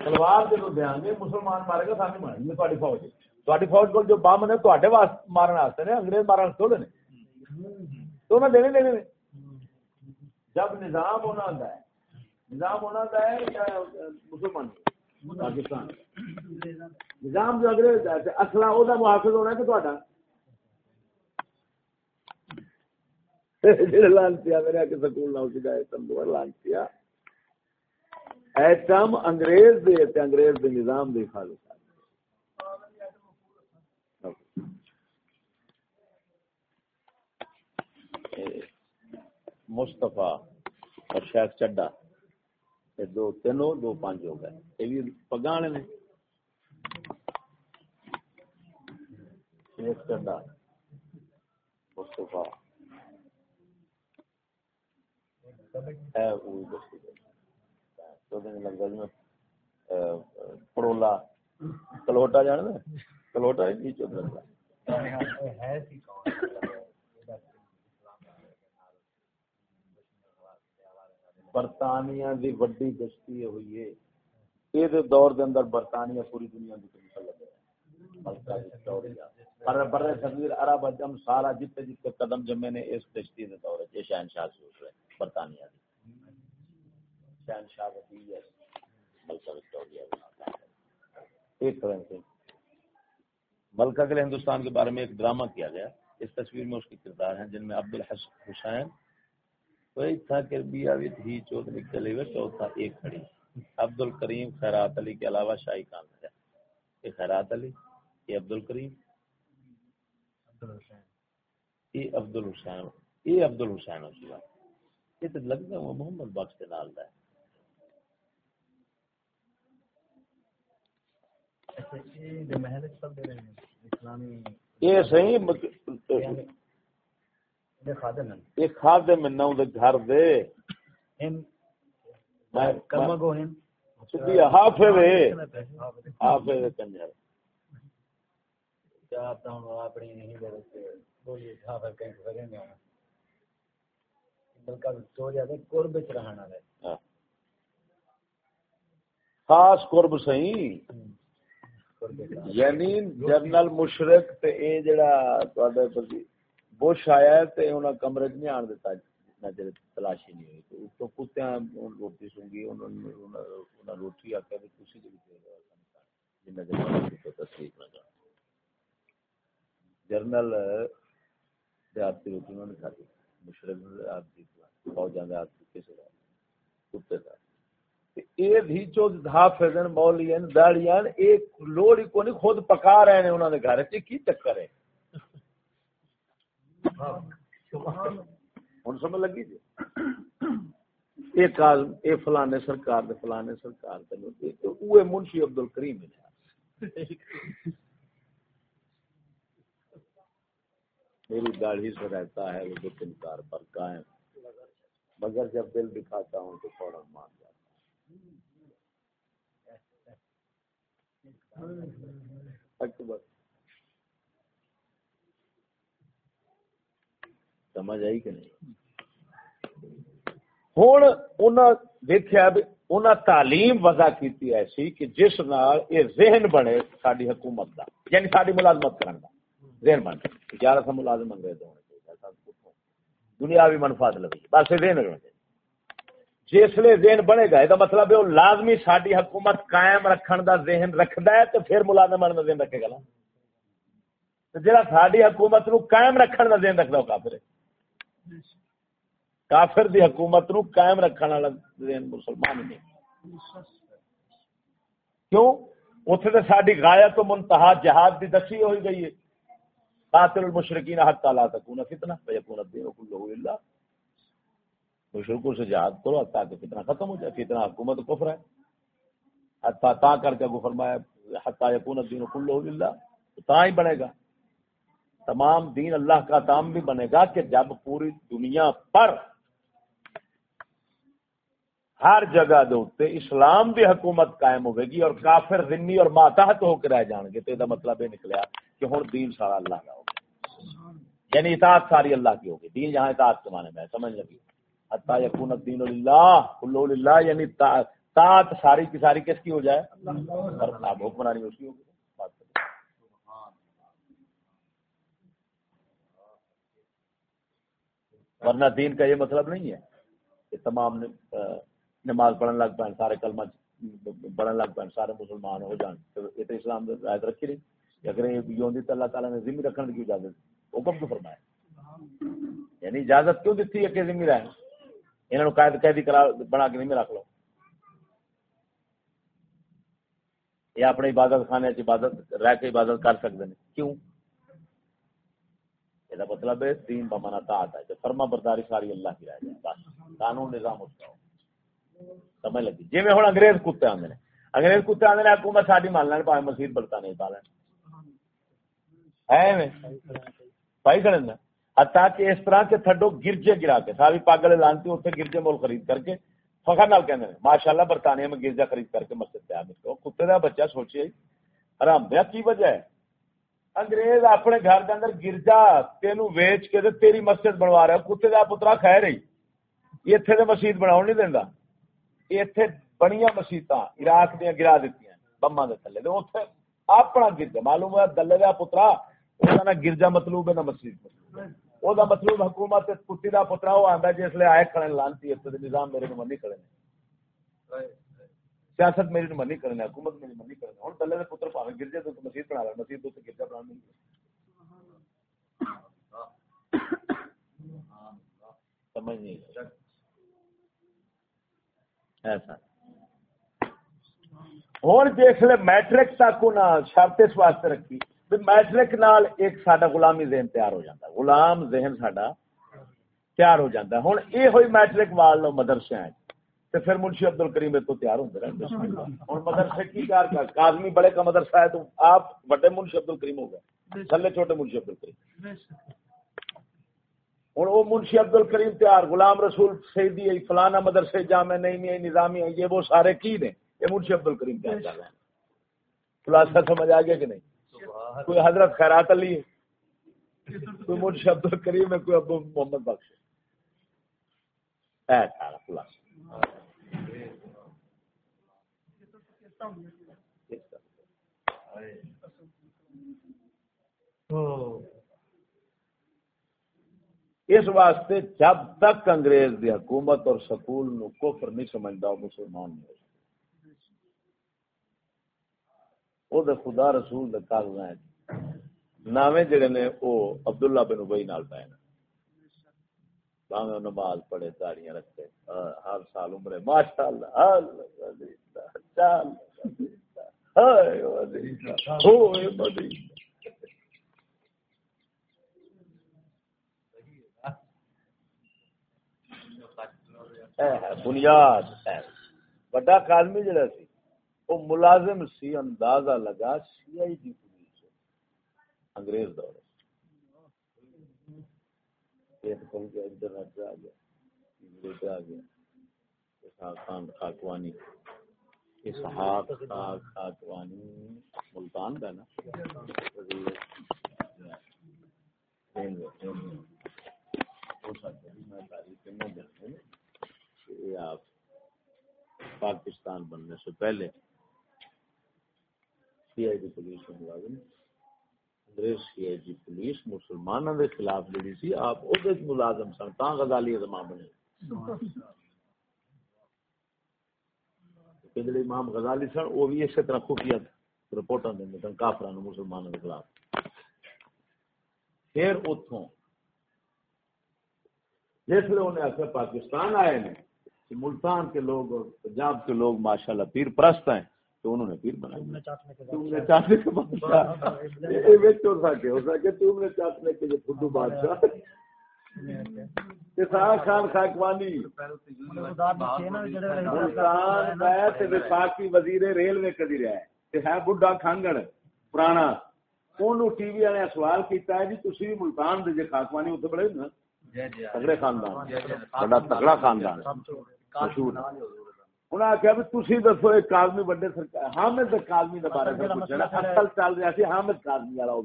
تلوار جب دیا گے مسلمان مارے گا سامنے مارے گی تاری فوج تاری فوج کو جو بم نے تے مارن واسطے نے انگریز مارن تھوڑے نے تو انہیں دینے دینے نے جب نظام ہونا ہوتا ہے نظام ہونا ہوتا ہے یا مسلمان پاکستان نظام جو انگریز ہے اصلا وہ محافظ ہونا ہے کہ تہاڈا تا لانتی میرے کے سکول نہ سکھا تم لانتی ایٹم انگریز دے تے انگریز دے نظام دے خالص مصطفیٰ اور شیخ چڈا دو تینوں، دو پانچ ہو گئے۔ یہ بھی پگانے نے۔ شیخ چڈا، مصطفیٰ۔ پڑولا کلوٹا جان کلوٹا نیچے برطانیہ دی وڈی گشتی ہوئی ہے یہ دور دے اندر برطانیہ پوری دنیا کی پر بر صغیر عرب اجم سارا جتے جتے قدم جمے نے اس کشتی دے دور ہے شہنشاہ سے برطانیہ دی شہنشاہ وسیع ہے۔ ملکہ وکٹوریا ایک طرح سے۔ ملکہ کے ہندوستان کے بارے میں ایک ڈرامہ کیا گیا۔ اس تصویر میں اس کے کردار ہیں، جن میں عبد الحسن حسین کوئی تھا کہ بیا بھی تھی چوتھ نکلے ہوئے چوتھا ایک کھڑی۔ عبد الکریم خیرات علی کے علاوہ شاہی کان تھا یہ خیرات علی، یہ عبد الکریم۔ یہ عبد الحسین۔ یہ عبد الحسین، اسی بات یہ تو لگتا ہے محمد بخش کے نال ہے یہ صحیح ایک خادم نہ گھر دے۔ حافظ حافظ کنجر۔ خاص قرب سی یعنی جنرل مشرق تے اے جڑا بش آیا تے انہاں کمرے وچ نہیں آن دیتا نظر تلاشی نہیں ہوئی۔ تو کتیاں روٹی سونگی انہاں انہاں روٹی آ کے کسی دے وچ جنہ دے تصدیق نہ کر جان جرنل دیہاتی روٹی انہوں نے کھاتی مشرق آپ کی فوجاں دے ہاتھ کسے دا کتے دا اے بھی جو حافظن مولیاں داڑیاں ایک لوڑی کو نہیں خود پکا رہے ہیں انہوں نے گھر چ کی چکر ہے؟ ہوں سمجھ لگی جی؟ یہ کال یہ فلانے سرکار دے، فلانے سرکار دے اوے منشی عبد الکریم میری داڑھی سے رہتا ہے، وہ دکھ پر قائم۔ مگر جب دل دکھاتا ہوں تو فوراً مان جاتا ہوں سمجھ آئی کہ نہیں؟ ہوں دیکھا انہاں تعلیم وضع کیتی ایسی کہ جس نال یہ ذہن بنے ساری حکومت دا یعنی ساری ملازمت کرن دا۔ ذہن بنے۔ گیارہ سو ملازم انگریز ہونے چاہیے دنیاوی منفاط لگی بس ذہن رہنا چاہیے جسے ذہن بنے گا، یہ مطلب ہے وہ لازمی ساری حکومت قائم رکھن دا ذہن رکھدا ہے تو پھر ملازم بننے دا ذہن رکھے گا نا۔ جہاں ساری حکومت نو قائم رکھن دا ذہن رکھدا وہ کافر ہے۔ کافر دی حکومت نو قائم رکھنے والا ذہن مسلمان نہیں۔ کیوں؟ اتنے تو ساری غایت و منتہا جہاد دی دسی ہوئی گئی ہے۔ قاتل المشرکین حتی لا تکون فتنہ، فیکون الدین کلہ الا۔ مشرکوں سے جہاد کرو تاکہ فتنہ ختم ہو جائے، فتنہ حکومت کفر ہے۔ حتی تا کر کے کو فرمایا، حتی یکون الدین کلہ الا تا ہی بنے گا۔ تمام دین اللہ کا دام بھی بنے گا کہ جب پوری دنیا پر ہر جگہ دے اسلام دی حکومت قائم ہوے گی اور کافر ذنی اور ماتحت ہو کے رہ جان گے، تو یہ مطلب یہ نکلیا کہ ہوں دین سارا اللہ کا ہوگا۔ یعنی اطاعت ساری اللہ کی ہوگی، دین جہاں اطاعت کے معنی میں سمجھ لگی۔ حتی یکون الدین للہ، کلو للہ یعنی تاط ساری کی ساری کس کی ہو جائے؟ اب حکمرانی اس کی ہوگی ورنہ دین کا یہ مطلب نہیں ہے کہ تمام نماز پڑھنے لگ پائیں، سارے کلمہ پڑھنے لگ پائیں، سارے مسلمان ہو جان۔ تو یہ تو اسلام رعایت رکھی نہیں۔ اگر یہ تو اللہ تعالیٰ نے ذمہ رکھنے کی اجازت حکم کیوں فرمایا۔ یعنی اجازت کیوں دیتی ہے کہ ذمہ رہے؟ انہوں نے قائد قیدی کرا بنا کے ذمہ رکھ لو۔ یہ اپنے عبادت خانے عبادت رہ کے عبادت کر سکتے ہیں کیوں؟ یہ مطلب ہے تین بمانا آتا ہے۔ فرما برداری ساری اللہ کی رہ جائے بس، قانون نظام اس کا۔ سمجھ لگی؟ جی میں ہوں انگریز کتے آدھے انگریز کتے آدھے حکومت ساری مان لین پاوے مسیح بلتا نہیں پا لین۔ پائی کھڑے حتا کہ اس طرح کے تھڈو گرجے گرا کے ساری پاگل لانتی اتنے گرجے مول خرید کر کے، فخر نال کہنے ماشاء اللہ برطانیہ میں گرجا خرید کر کے مسجد تیار کتے کا بچہ سوچے آرام کی وجہ ہے؟ انگریز اپنے گھر کے اندر گرجا تین ویچ کے تیری مسجد بنوا رہا ہے کتے کا پترا خیر ہی یہ اتنے تو مسیت بنا نہیں دینا اتنے بڑی مسیت عراق دیا گرا دیتی بما کے تھلے۔ اتنے اپنا گرجا، معلوم ہوا دلے کا پترا نہ گرجا مطلوب ہے، نہ مسجد مطلوب ہے۔ وہ مطلوب حکومت کتی کا پترا وہ آتا جس لیے آئے کھڑے لانتی نظام میرے منی کھڑے سیاست میری منی کرنے حکومت میری منی کرنے ہوں دلے پتر پاوے گرجے تو مسیح بنا رہا مسیح تو گرجا بنا نہیں سمجھ نہیں ایسا ہوں جس لے میٹرک تک شرط اس واسطے رکھی میٹرک نال ایک ساڈا غلامی ذہن تیار ہو جاتا غلام ذہن ساڈا تیار ہو جاتا ہے۔ ہوں یہ ہوئی میٹرک وال مدرسے تو پھر منشی عبد الکریم تو تیار ہوتے رہتے ہوں مدرسے کی کار کا کازمی بڑے کا مدرسہ ہے تو آپ بڑے منشی عبد الکریم ہو گئے۔ تھلے چھوٹے منشی عبد الکریم ہوں وہ منشی عبد الکریم تیار۔ غلام رسول سیدی فلانا مدرسے جامع نہیں نظامی یہ وہ سارے کی نے؟ یہ منشی عبد الکریم تیار کر رہے ہیں۔ خلاصہ سمجھ آ گیا کہ نہیں؟ کوئی حضرت خیرات علی ہے؟ کوئی منشی عبد الکریم ہے؟ کوئی ابو محمد بخش ہے؟ خلاصہ۔ اس واسطے جب تک انگریز دی حکومت اور سکول نو کفر نہیں سمجھتا مسلمان نہیں ہو دے خدا رسول دے کاغذ نامے جڑے نے او عبداللہ بن ابئی نال پائے باہم نماز پڑھے داڑیاں رکھتے ہر سال عمرے ماشاء اللہ بنیاد بڑا کالمی جڑا سی۔ وہ ملازم سی اندازہ لگا سی آئی ڈی پولیس انگریز دور انٹرنیٹ پہ آ گیا؟ پہ آ گیا۔ خان خاکوانی۔ اسحاق خاکوانی ملتان کا نا؟ آپ پاکستان بننے سے پہلے سی آئی ڈی پولیس میں ملازم انگریز سی آئی جی پولیس مسلمانوں کے خلاف جڑی سی آپ وہ ملازم سن تا غزالی زمان بنے۔ جڑے امام غزالی سن، وہ بھی اسی طرح خفیہ رپورٹاں دیں سن، کافراں کافران مسلمانوں کے خلاف۔ پھر اتوں جس لیے انہیں آخر پاکستان آئے نے ملتان کے لوگ اور پنجاب کے لوگ ماشاءاللہ پیر پرست ہیں۔ تو انہوں نے پیر بنایا۔ تم نے چاہنے کے بادشاہ ہو سکے تم نے چاہنے کے جو فدو بادشاہ خان خاکوانی۔ وفاقی وزیر ریلوے کدی رہا ہے ہے بڈھا کھانگڑ پرانا۔ اونوں ٹی وی والے سوال کیتا ہے جی تسی ملتان دے جے خاکوانی اوتھے بڑے نا؟ تگڑے خاندان۔ بڑا تگڑا خاندان۔ مشہور۔ انہیں آخیا بھی تھی دسو کالمی سرکار حامد کالمی کے بارے میں پوچھنا۔ اصل چل رہا سی حامد کالمی والا وہ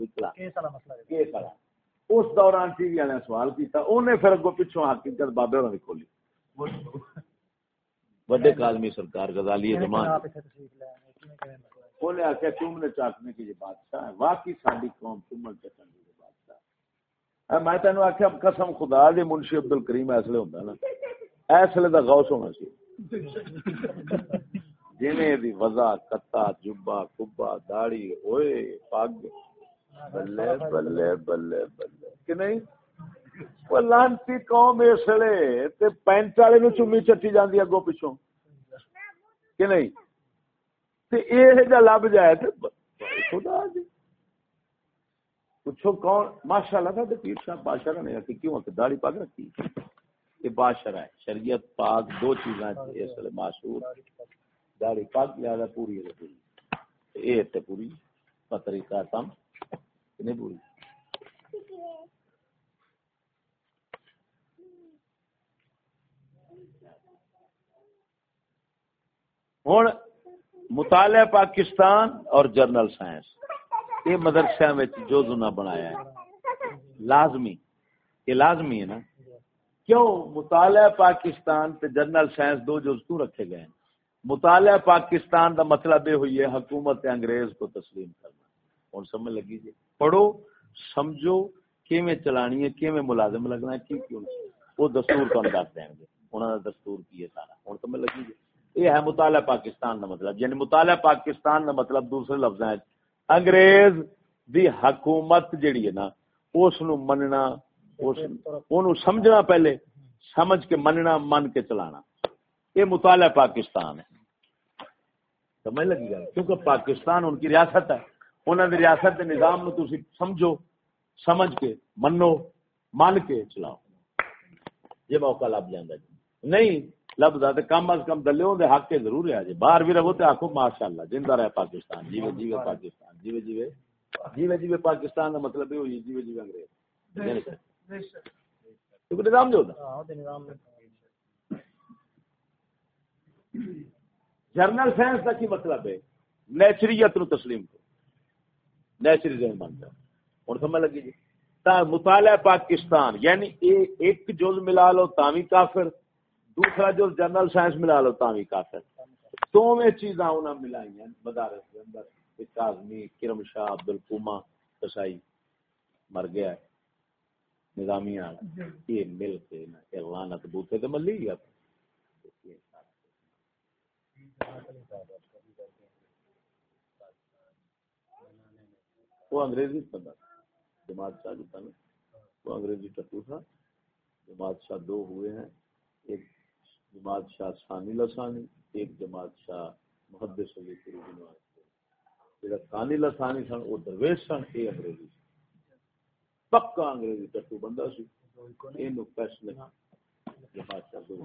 والا اس دوران ٹی وی والے سوال انہیں پھر اگوں پچھوں حقیقت بابے ہونا کھولی۔ بڑے کادمی سرکار غزالی زمان۔ انہیں آخیا چومنے چاٹنے کی یہ بادشاہ ہے واقعی ساری قوم چومن کی بادشاہ میں تینوں آخیا قسم خدا دے منشی عبد الکریم ایسے ہوں نا۔ ایسے دا غوث ہونا سی جنہیں دی وضع کتا جبا کبا داڑی ہوئے پگ، بلے بلے بلے بلے۔ کہ نہیں؟ لانتی قوم اس لیے پینٹ والے نو چومی چٹی جاندی اگوں پچھوں کہ نہیں؟ تے اے جا لب جائے تے خدا دی پوچھو کون؟ ماشاءاللہ تھا تے پیر صاحب، بادشاہ نے کہ کیوں کہ داڑھی پاک رکھی۔ یہ بادشاہ ہے، شریعت پاک دو چیزاں اس لیے مشہور داڑھی پاک، لہذا پوری ہے پوری۔ اے تے پوری طریقہ تم نہیں پوری؟ ہوں، مطالعہ پاکستان اور جرنل سائنس، یہ مدرسہ میں جو زنا بنایا ہے، لازمی، یہ لازمی ہے نا؟ کیوں؟ مطالعہ پاکستان تے جرنل سائنس دو جو کیوں رکھے گئے ہیں۔ مطالعہ پاکستان دا مطلب یہ ہوئی ہے، حکومت انگریز کو تسلیم کرنا۔ اور سمجھ لگی جی؟ پڑھو، سمجھو کیویں چلانی ہے، کیویں ملازم لگنا ہے کی کیوں وہ دستور تو دس دیں گے۔ انہوں نے دستور کی ہے سارا۔ ہوں سمجھ لگی جی؟ یہ ہے مطالعہ پاکستان کا مطلب۔ یعنی مطالعہ پاکستان کا مطلب دوسرے لفظ ہے۔ انگریز دی حکومت جیڑی ہے نا، اس مننا سمجھنا پہلے سمجھ کے مننا من کے چلانا۔ یہ مطالعہ پاکستان ہے۔ سمجھ لگی گا کیونکہ پاکستان ان کی ریاست ہے۔ انہوں نے ریاست کے نظام نو تسی سمجھو سمجھ کے منو من کے چلاؤ۔ یہ موقع لب جانا جی۔ نہیں لبدا تے کم از کم دلیوں دے حق کے ضرور ہے جی۔ باہر بھی رہو تے آکھو ماشاءاللہ زندہ رہے پاکستان۔ جیوے جیوے پاکستان جیوے جیوے۔ جیوے جیوے پاکستان دا مطلب یہ ہوئی جیوے جیوے انگریز۔ نظام جو ہاں نظام جرنل سائنس کا کی مطلب ہے؟ نیچریت نو تسلیم کرو۔ نیچری ذہن بنتا اور سمجھ لگی جی؟ مطالعہ پاکستان یعنی ایک جز ملا لو تامی کافر دوسرا جو جنرل سائنس ملا لو تامی کافر۔ تو میں چیزاں انہاں ملائی ہیں مدارس کے اندر کاظمی کرم شاہ عبد القوما کسائی مر گیا۔ ہے نظامی آنا یہ مل کے نا لانت بوتے تو ملی گیا وہ انگریزی بندہ جماعت شاہ جو تھا نا وہ انگریزی ٹٹو تھا۔ جماعت شاہ دو ہوئے ہیں۔ ایک جماعت شاہ ثانی لسانی ایک جماعت شاہ محدث علی پوری جماعت جڑا ثانی لسانی سن وہ درویش سن اے انگریزی پکا انگریزی ٹٹو بندہ سی۔ اینو فیصلے جماعت شاہ دو۔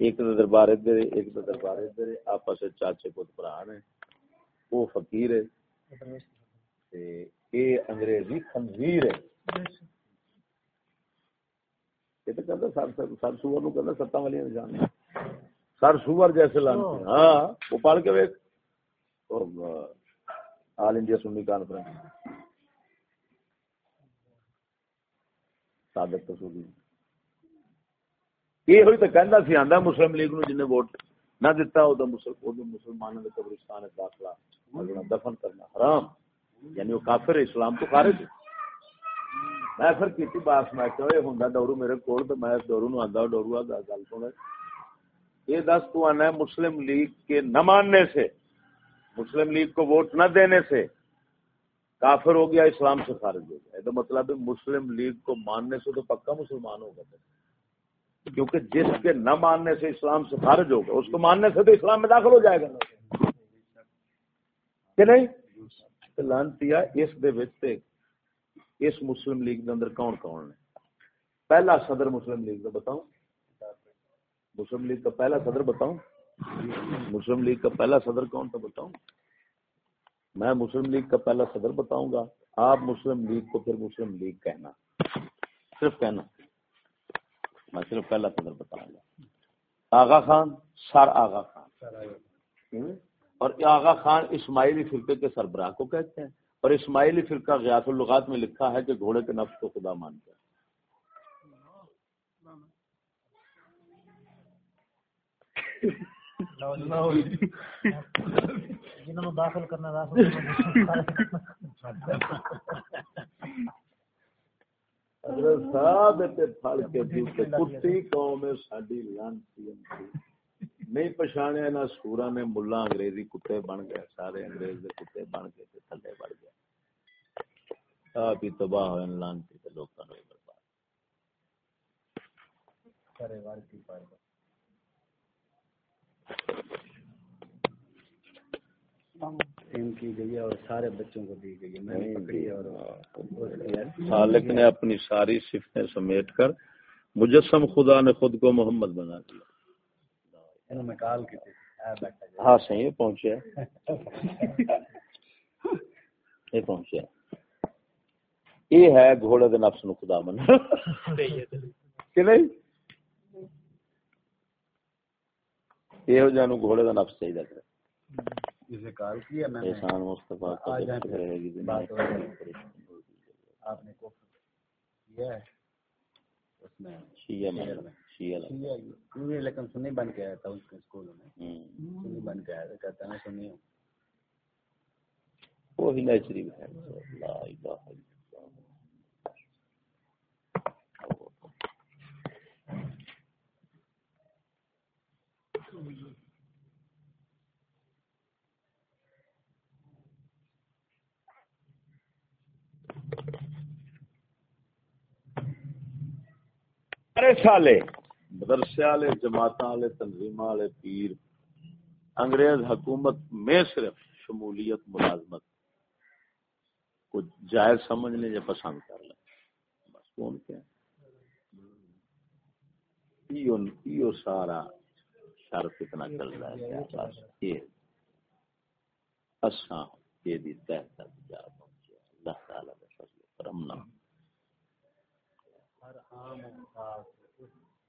ایک دربار ادھر ایک دربار ادھر آپس چاچے پت بھرا نے وہ فقیر ہے۔ اے انگریزی خنزیر ہے۔ یہ تو سر سر سور نو والی جان۔ سر سور جیسے لانتے ہاں وہ کے آل انڈیا سنی کانفرنس۔ صادق تو سوگی یہ ہوئی تو کہندا سی، آندا مسلم لیگ نو جن ووٹ نہ دیتا او دا مسلمانوں دے قبرستان داخلہ دفن کرنا حرام۔ یعنی وہ کافر اسلام تو خارج ہے۔ میں پھر کیتی باس، میں کہ یہ ہوندا ڈورو میرے کول تے میں ڈورو نو آندا ڈورو آ گل سن یہ دس، تو آنا ہے مسلم لیگ کے نہ ماننے سے، مسلم لیگ کو ووٹ نہ دینے سے۔ کافر ہو گیا، اسلام سے خارج ہو گیا۔ تو مطلب ہے مسلم لیگ کو ماننے سے تو پکا مسلمان ہوگا کیونکہ جس کے نہ ماننے سے اسلام سے خارج ہوگا اس کو ماننے سے تو اسلام میں داخل ہو جائے گا۔ کہ نہیں؟ لانتی اس دے اس مسلم لیگ دے اندر کون کون ہے پہلا صدر مسلم لیگ کا بتاؤں۔ مسلم لیگ کا پہلا صدر بتاؤں۔ مسلم لیگ کا پہلا صدر کون تھا بتاؤں؟ میں مسلم لیگ کا پہلا صدر بتاؤں گا، آپ مسلم لیگ کو پھر مسلم لیگ کہنا۔ صرف کہنا۔ میں صرف پہلا صدر بتاؤں گا۔ آغا خان، سر آغا خان۔ اور آغا خان اسماعیلی فرقے کے سربراہ کو کہتے ہیں۔ اور اسماعیلی فرقہ غیاث الغات میں لکھا ہے کہ گھوڑے کے نفس کو خدا مانتے ہیں جنہوں داخل کرنا داخل کتی قوم لانتی نہیں پچھاڑیا نہ سورا نے ملا انگریزی کتے بن گئے سارے انگریز دے کتے بن تے تھلے بڑھ گئے۔ آپ ہی تباہ ہوئے لانتی تے لوکاں نوں برباد۔ کرے وار کی پائے ان کی گئی ہے اور سارے بچوں کو دی گئی ہے۔ میں نے پکڑی اور خالق نے اپنی ساری صفتیں سمیٹ کر مجسم خدا نے خود کو محمد بنا دیا۔ میں کال کی ہاں صحیح پہنچے۔ یہ پہنچے۔ یہ ہے گھوڑے دے نفس نو خدا بنا کہ نہیں؟ یہ جانو گھوڑے دا نفس چاہیے اسے کال کیا میں نے احسان مصطفیٰ کا رہے گی دنیا رہی ہے۔ آپ نے کفر کیا ہے؟ اس میں شیعہ میں شیعہ لیکن سنی بن کے آیا تھا اس کے اسکول میں۔ سنی بن کے آیا تھا کہتا میں سنی ہوں۔ وہی نیچری ہے لا الہ الا اللہ ارے سالے مدرسے والے جماعت والے تنظیم والے پیر انگریز حکومت میں صرف شمولیت ملازمت کو جائز سمجھ لیں یا پسند کر لیں بس کون کیا ایو ایو سارا شرط اتنا چل رہا ہے کیا بس یہ اساں یہ دی تہ تک جا پہنچے اللہ تعالی کا فضل و کرم نہ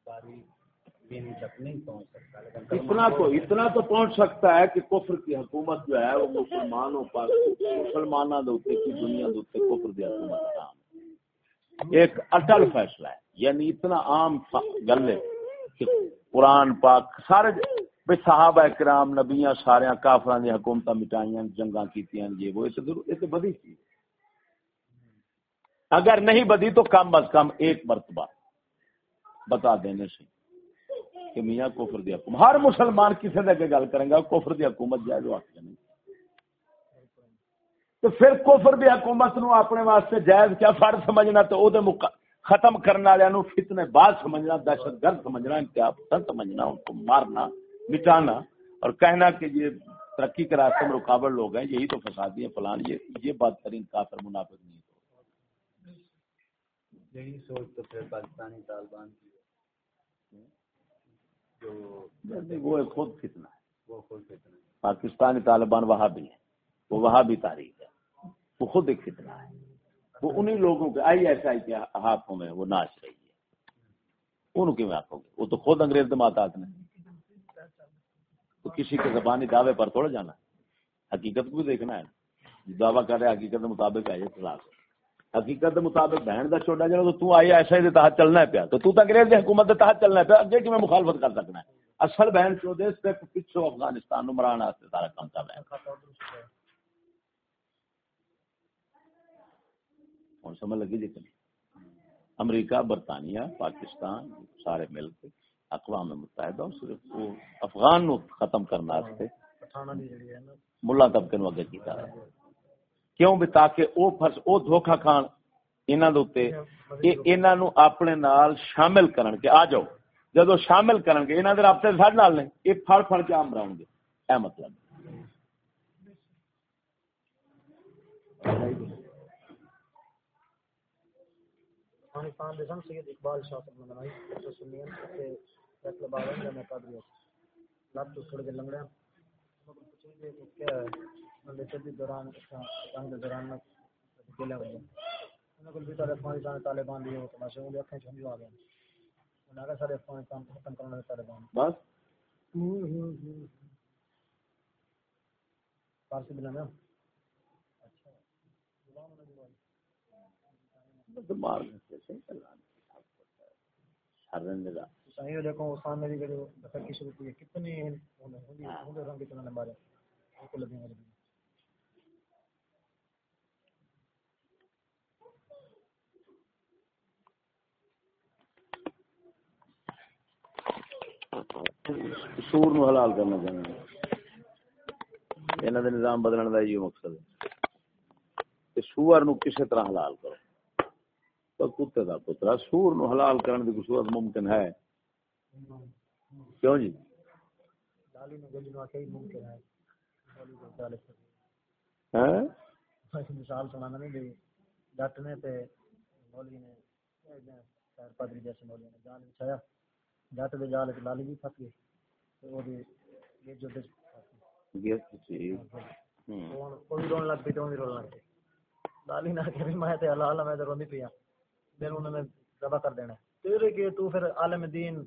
تک نہیں پہنچ سکتا لیکن اتنا تو اتنا تو پہنچ سکتا ہے کہ کفر کی حکومت جو ہے وہ مسلمانوں پر مسلمانوں اوپر کی دنیا اوپر کفر کی حکومت ہے۔ ایک اٹل فیصلہ ہے یعنی اتنا عام گل ہے کہ قرآن پاک سارے بے صحابہ کرام نبیاں سارے کافران دی حکومتاں مٹائیاں جنگاں کیتیاں یہ وہ تو ضرور- تو بدی چیز۔ اگر نہیں بدی تو کم از کم ایک مرتبہ بتا دینے سے کہ میاں کفر دی حکومت ہر مسلمان کسی دے کے گل کریں گا، کفر دی حکومت جائز واقع نہیں۔ تو پھر کفر دی حکومت نو اپنے واسطے جائز کیا؟ فرض سمجھنا تو او دے مق... ختم کرنے والے نو فتنے بعد سمجھنا، دہشت گرد سمجھنا انتہا پسند سمجھنا، ان کو مارنا، مٹانا اور کہنا کہ یہ ترقی کے راستے میں رکاوٹ لوگ ہیں، یہی تو فسادی ہیں، فلان، یہ یہ بدترین کافر منافق نہیں یہی سوچ تو پھر پاکستانی طالبان کی۔ وہ خود فتنہ ہے۔ پاکستانی طالبان وہاں بھی ہے وہ وہاں بھی تاریخ ہے۔ وہ خود ایک فتنہ ہے۔ وہ انہی لوگوں کے آئی ایس آئی کے ہاتھوں میں وہ ناچ رہی ہے۔ ان کے میں آنکھوں گے وہ تو خود انگریز دماغات نے۔ تو کسی کے زبانی دعوے پر تھوڑا جانا۔ ہے حقیقت کو بھی دیکھنا ہے۔ دعویٰ کر رہے ہیں حقیقت کے مطابق ہے یہ طلاق حقیقت مطابق بہن کا چھوٹا جڑا تو تو آئی ایس آئی کے تحت چلنا ہے پیا۔ تو تو انگریز کی حکومت کے تحت چلنا ہے پیا۔ اگے کی مخالفت کر سکنا ہے؟ اصل بہن چودے سے پچھو افغانستان نو مران واسطے سارا کام کر رہے ہیں ہوں سمجھ لگی جی؟ امریکہ برطانیہ پاکستان سارے مل کے اقوام متحدہ صرف وہ افغان نو ختم کرنے واسطے دی ہے ملا طبقے نو اگے کیتا۔ ہے کیوں بھی تاکہ او فرض او دھوکا کھان انہاں دے اوتے اے انہاں نو اپنے نال شامل کرن کے آ جاؤ۔ جدو شامل کرن گے انہاں دے رابطے ساڈے نال نے اے پھڑ پھڑ کے آم رہن گے۔ اے مطلب۔ افغانستان دے سید اقبال شاہ صاحب نے بنائی۔ جو سنین سے فیصلہ بارے میں میں قادری لب تو تھوڑے دن لنگڑے دوران دوران طالبان دی تماشے انہوں اکھیں چھنجو آ گئے انہوں نے سارے افغانستان کو ختم کرنے طالبان بس۔ فارسی بنا میں دماغ میں کیسے چلانا شر صحیح دیکھو سامنے بھی جو دفعہ کی شروع کی کتنی ہوندی ہوندے رنگ کتنے نمبر ہے کو لگے ہیں سور نو حلال کرنا چاہنا انہوں نے نظام بدلنے کا یہ مقصد ہے۔ کہ سور نو کسی طرح حلال کرو۔ تو کتے کا پترا سور نو حلال کرنے کی صورت ممکن ہے۔ کیوں جی؟ کہ ہاں؟ مثال سنانا نہیں دی جٹ نے تے مولوی نے پادری جیسے مولوی نے جان بچایا جٹ دے جال وچ لالی بھی پھس گئی تے او دی یہ جو یہ جی کوئی رون لگ پئی تو بھی رون لگ پئی لالی نہ کہ میں تے حلال میں تے روندی پئی پھر انہوں نے ذبح کر دینا۔ تیرے کے تو پھر عالم دین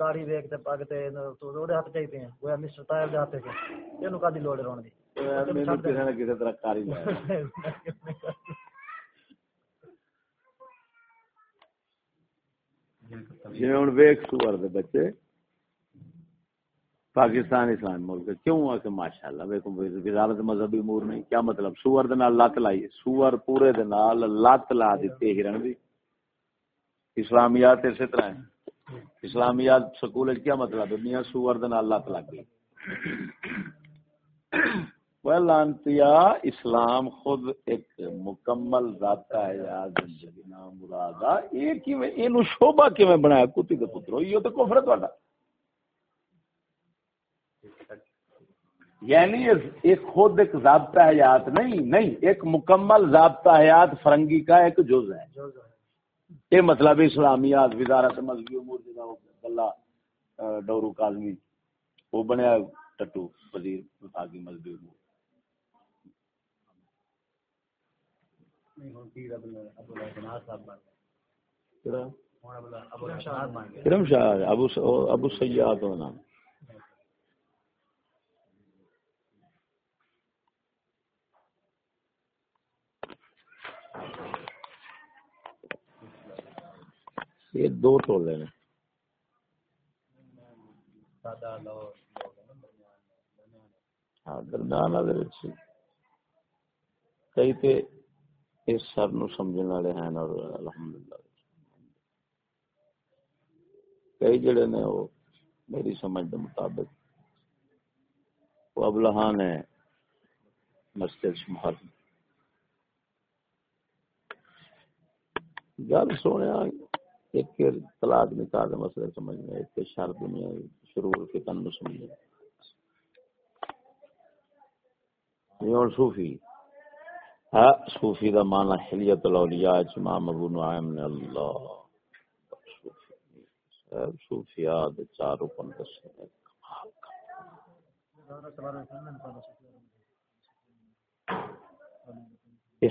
داڑھی ویک تے پگ تے تو روڑے ہاتھ چاہیے ہیں وہ مسٹر طاہر دے ہاتھ کے تینو کادی لوڑ رون دی کسی نہ کسی طرح کاری لیا جی ہوں ویک سور دے بچے پاکستان اسلام ملک کیوں آ کے ماشاء اللہ ویکو وزارت مذہبی امور نہیں کیا مطلب سور دے نال لت لائی سور پورے دے نال لت لا دیتی ہرن دی اسلامیات اسی طرح ہیں اسلامیات سکول کیا مطلب دنیا سور دے نال لت لگ گئی۔ لانتیا اسلام خود ایک مکمل ذاتہ ہے، یاد زندگی نام مرادا یہ کیویں، اینو شوبہ کیویں بنایا؟ کتی دے پترو یہ تو کفر ہے تہاڈا یعنی ایک خود ایک ضابطہ حیات نہیں نہیں، ایک مکمل ضابطہ حیات فرنگی کا ایک جز ہے۔ یہ مطلب اسلامیات وزارت مذہبی امور جگہ بلا ڈورو کاظمی وہ بنیا ٹٹو وزیر وفاقی مذہبی امور۔ کرم شاہ ابو ابو سیاد نام۔ یہ دو ٹولے نے ہاں درمیان کئی تے اس سر نو سمجھنے والے ہیں اور الحمدللہ۔ کئی جڑے نے وہ میری سمجھ کے مطابق۔ وہ ابلہان ہے مسجد شمار گل سونے ایک طلاق نکاح کے مسئلے سمجھنا ایک شر دنیا شروع کے تن سمجھنا اور صوفی۔ ہاں صوفی دا معنی حلیت الاولیاء امام ابو نعیم نے اللہ۔ صوفیاء دے چار رکن دسے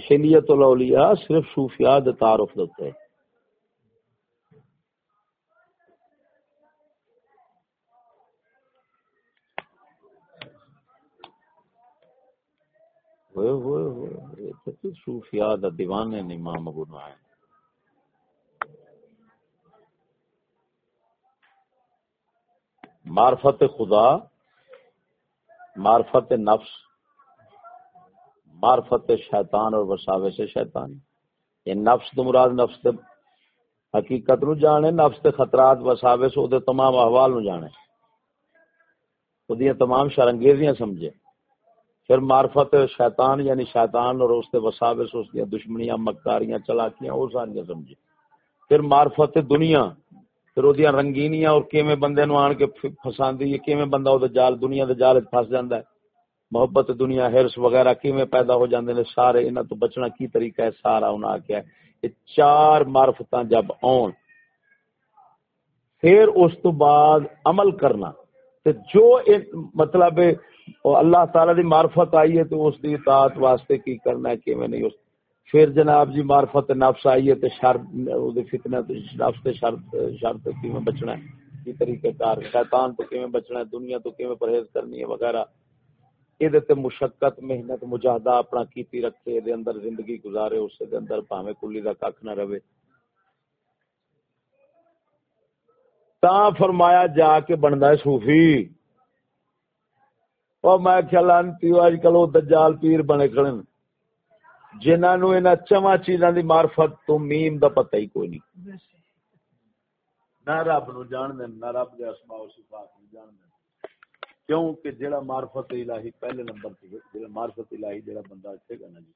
حلیت الاولیاء صرف صوفیاء دے تعارف دیتے ہیں۔ ہوئے ہوئے ہوئے صوفیاء دا دیوانے نے امام ابو نعیم۔ معرفت خدا، معرفت نفس، معرفت شیطان اور وساوے سے شیطان یہ نفس تو مراد نفس تے حقیقت نو جانے، نفس تے خطرات وساوے سے دے تمام احوال نو جانے۔ او تمام شرنگیزیاں سمجھے۔ پھر معرفت شیطان یعنی شیطان اور اس کے وساوس، اس دیا دشمنیاں، مکاریاں، چلاکیاں، وہ ساری سمجھے۔ پھر معرفت دنیا، پھر وہ رنگینیاں، اور کیویں بندے نو آن کے فساندی ہے، کیویں بندہ او جال، دنیا دے جال پھس جاندا ہے۔ محبت دنیا ہرس وغیرہ کیویں پیدا ہو جاندے نے سارے، انہاں تو بچنا کی طریقہ ہے؟ سارا انہاں کیا یہ چار معرفتاں جب اون پھر اس تو بعد عمل کرنا۔ تے جو مطلب اور اللہ تعالی دی معرفت آئی ہے تو اس دی اطاعت واسطے کی کرنا ہے کہ میں نہیں؟ اس پھر جناب جی معرفت نفس آئی ہے تے شر او دے فتنہ تے نفس تے شر شر تے کیویں بچنا ہے؟ کی طریقہ کار؟ شیطان تو کیویں بچنا ہے؟ دنیا تو کیویں پرہیز کرنی ہے؟ وغیرہ۔ یہ تے مشقت، محنت، مجاہدہ اپنا کیتی رکھے دے اندر زندگی گزارے، اس دے اندر پاویں کلی دا کھ نہ رہے۔ تا فرمایا جا کے بنتا ہے صوفی۔ اور میں خیال اج کل وہ دجال پیر بنے کھڑے جنہوں نے انہاں چواں چیزاں دی معرفت تو میم دا پتہ ہی کوئی نہیں نہ رب نو جان دین نہ رب دے اسماء و صفات نو جان دین کیوں کہ جڑا معرفت الہی پہلے نمبر تے جڑا معرفت الہی جڑا بندہ اٹھے گا نا جی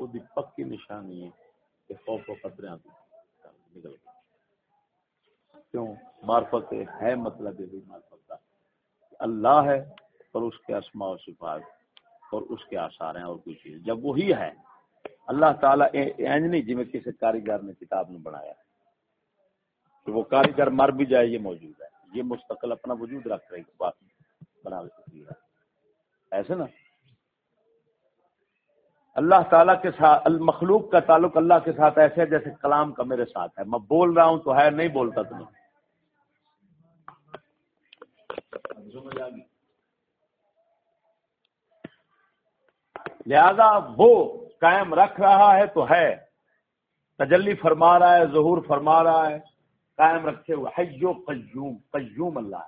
او دی پکی نشانی ہے کہ خوف و خطرے دی نکل کیوں معرفت ہے مطلب ہے معرفت کا اللہ ہے اور اس کے اسماء و صفات اور اس کے آثار ہیں اور کوئی چیز جب وہی ہے، اللہ تعالیٰ اینج نہیں جی میں کسی کاریگر نے کتاب نے بنایا۔ کہ وہ کاریگر مر بھی جائے، یہ موجود ہے۔ یہ مستقل اپنا وجود رکھ رہی بنا سکتی ہے۔ ایسے نا؟ اللہ تعالیٰ کے ساتھ مخلوق کا تعلق اللہ کے ساتھ ایسے ہے جیسے کلام کا میرے ساتھ ہے۔ میں بول رہا ہوں تو ہے، نہیں بولتا تمہیں لہذا وہ قائم رکھ رہا ہے تو ہے۔ تجلی فرما رہا ہے، ظہور فرما رہا ہے، قائم رکھے ہوئے۔ حیو قیوم قیوم اللہ۔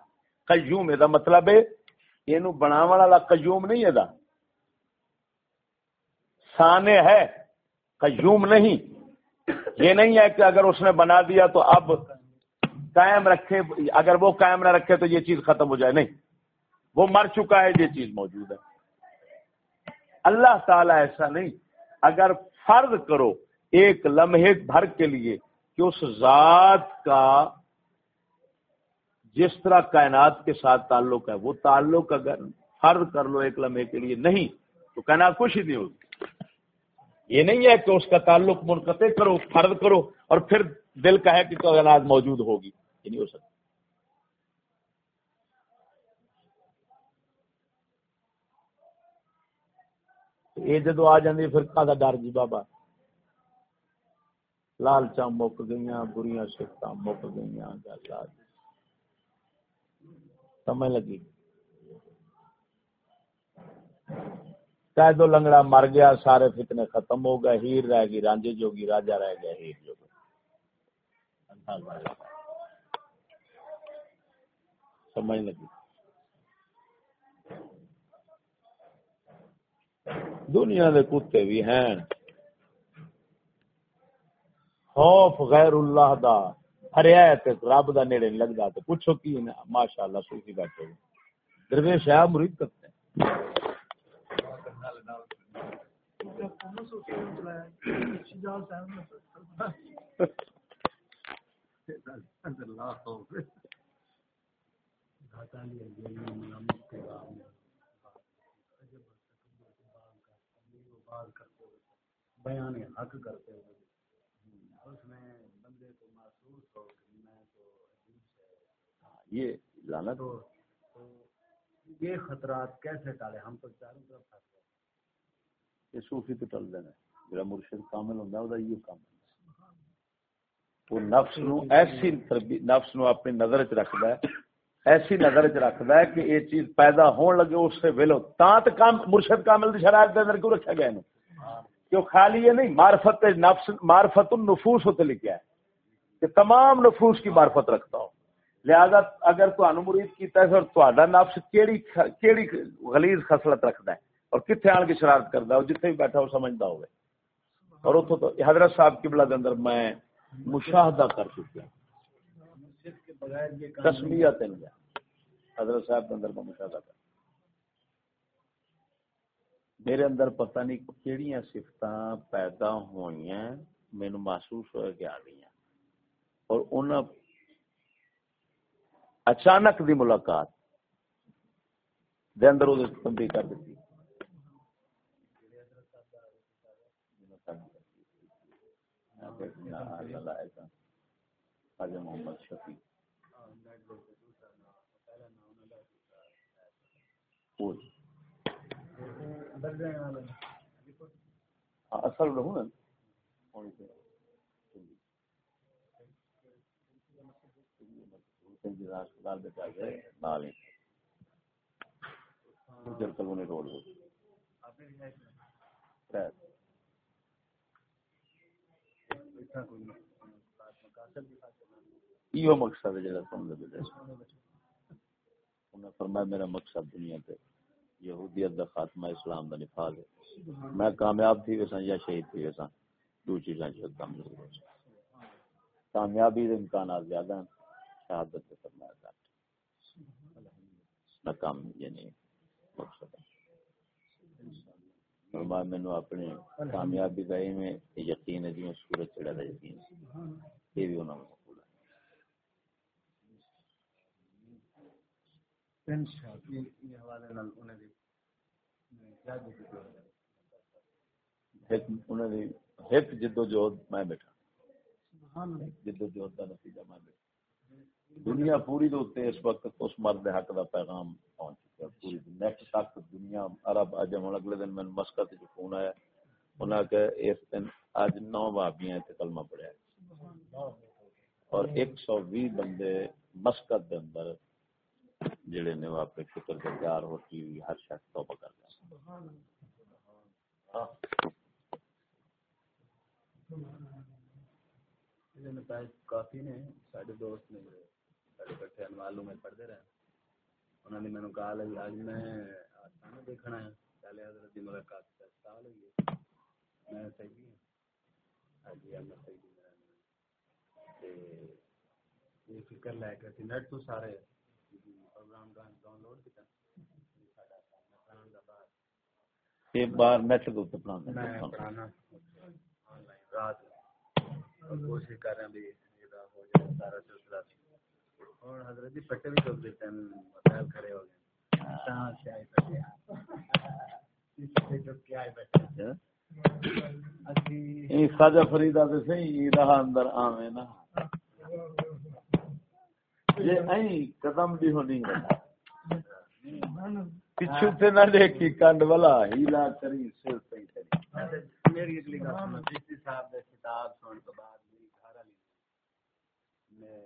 قیوم یہ مطلب ہے یہ بنا والا قیوم نہیں ہے سانے ہے، قیوم نہیں۔ یہ نہیں ہے کہ اگر اس نے بنا دیا تو اب قائم رکھے، اگر وہ قائم نہ رکھے تو یہ چیز ختم ہو جائے۔ نہیں، وہ مر چکا ہے، یہ چیز موجود ہے۔ اللہ تعالی ایسا نہیں۔ اگر فرض کرو ایک لمحے بھر کے لیے کہ اس ذات کا جس طرح کائنات کے ساتھ تعلق ہے، وہ تعلق اگر فرض کر لو ایک لمحے کے لیے نہیں، تو کائنات خوش ہی نہیں ہوگی۔ یہ نہیں ہے کہ اس کا تعلق منقطع کرو، فرض کرو اور پھر دل کا ہے کہ کائنات موجود ہوگی۔ یہ نہیں ہو سکتا۔ یہ جدو آ جاتی پھر کا ڈر جی بابا؟ لالچا مک گئی بری سفت مک گئی جی۔ سمجھ لگی؟ دو لنگڑا مر گیا، سارے فتنے ختم ہو گئے، ہیر رہ گئی، رانجے جوگی، راجا رہ گیا، ہیر جو سمجھ لگی؟ دنیا دے کتے بھی ہیں۔ خوف غیر اللہ دا ہریا تے رب دا نیڑے نہیں لگدا، تے پوچھو کی نا ماشاءاللہ صوفی بیٹھے درویش ہے، مرید کرتے ہیں۔ اللہ بیان حق کرتے ہوئے۔ اس میں بندے کو محسوس ہو کہ میں تو یہ لانا تو یہ خطرات کیسے ٹالے؟ ہم تو چاروں طرف پھنس گئے۔ یہ صوفی تو ٹل دینا میرا مرشد کامل ہوتا ہے۔ یہ کامل وہ نفس نو ایسی نفس نو اپنی نظر چ رکھتا ہے۔ ایسی نظر چ رکھتا ہے کہ یہ چیز پیدا ہون لگے اس سے ویلو۔ تا تو کام مرشد کامل کی شرائط دے اندر کیوں رکھا گیا کہ خالی یہ نہیں؟ معرفت نفس معرفت النفوس ہوتے لکھا ہے کہ تمام نفوس کی معرفت رکھتا ہو لہذا اگر تو مرید کیتا ہے اور تا نفس کیڑی کیڑی غلیظ خصلت رکھتا ہے اور کتنے آن کی شرارت کرتا ہے؟ جتنے بھی بیٹھا ہو سمجھتا ہوگا اور اتو تو حضرت صاحب کی بلاد اندر میں مشاہدہ کر چکا ہوں۔ تسمیہ تسمیت حضرت صاحب کے اندر میں مشاہدہ کر۔ میرے اندر پتہ نہیں کہڑی سفت پیدا ہوئی مینو محسوس ہوا کہ آ گئی اور ان اچانک دی ملاقات دے اندر وہ تبدیل کر دیتی۔ محمد شفیع۔ اصل رہو نا۔ روڈ یہ مقصد ہے جڑا تم دے۔ دے انہوں فرمایا میرا مقصد دنیا تے یہودیت دا خاتمہ اسلام دا نفاذ ہے۔ میں کامیاب تھی ویسا یا شہید تھی ویسا دو چیزاں جو کم نہیں ہو کامیابی دے امکانات زیادہ ہیں، شہادت سے فرمایا گھٹ ناکام یعنی مقصد ہے۔ فرمایا مینو اپنے کامیابی کا میں یقین ہے جی سورج چڑھا دا یقین۔ یہ بھی انہوں نے ایک جدو جہد میں بیٹھا جدو جہد کا نتیجہ میں بیٹھا دنیا پوری دو اس وقت اس مرد حق کا پیغام پہنچ چکا پوری نیکسٹ تک دنیا عرب اگلے دن میں مسکت جو فون آیا کہ اس دن اج نو بابیاں کلمہ پڑھیا اور ایک سو بھی بندے مسکت دے اندر جڑے نے وہ اپنے فکر کے تیار ہوتی ہوئی ہر شخص توبہ کر دیا کافی نے سارے دوست نے سارے کٹھے معلوم ہے پڑھتے رہے۔ انہوں نے مینو کہا لگی آج میں آسان دیکھنا ہے پہلے حضرت کی ملاقات سے سال ہوئی میں صحیح ہوں۔ ہاں جی میں صحیح ہوں یہ فکر لے کے نیٹ تو سارے ایک بار نیٹ کو پڑھانا میں پڑھانا رات کوشش کر رہے ہیں بھی ہو جائے سارا سلسلہ۔ اور حضرت جی پٹے بھی چوک دیتے ہیں مسائل کھڑے ہو گئے۔ کہاں سے آئے بیٹھے۔ خواجہ فریدا تے صحیح رہا اندر آویں نا۔ یہ قدم بھی ہونی ہے۔ پچھو تے نہ دیکھی کنڈ والا ہیلا کری سر صحیح کری۔ میری اگلی گل سنو چشتی صاحب دے سنن تو بعد میری گھر والی میں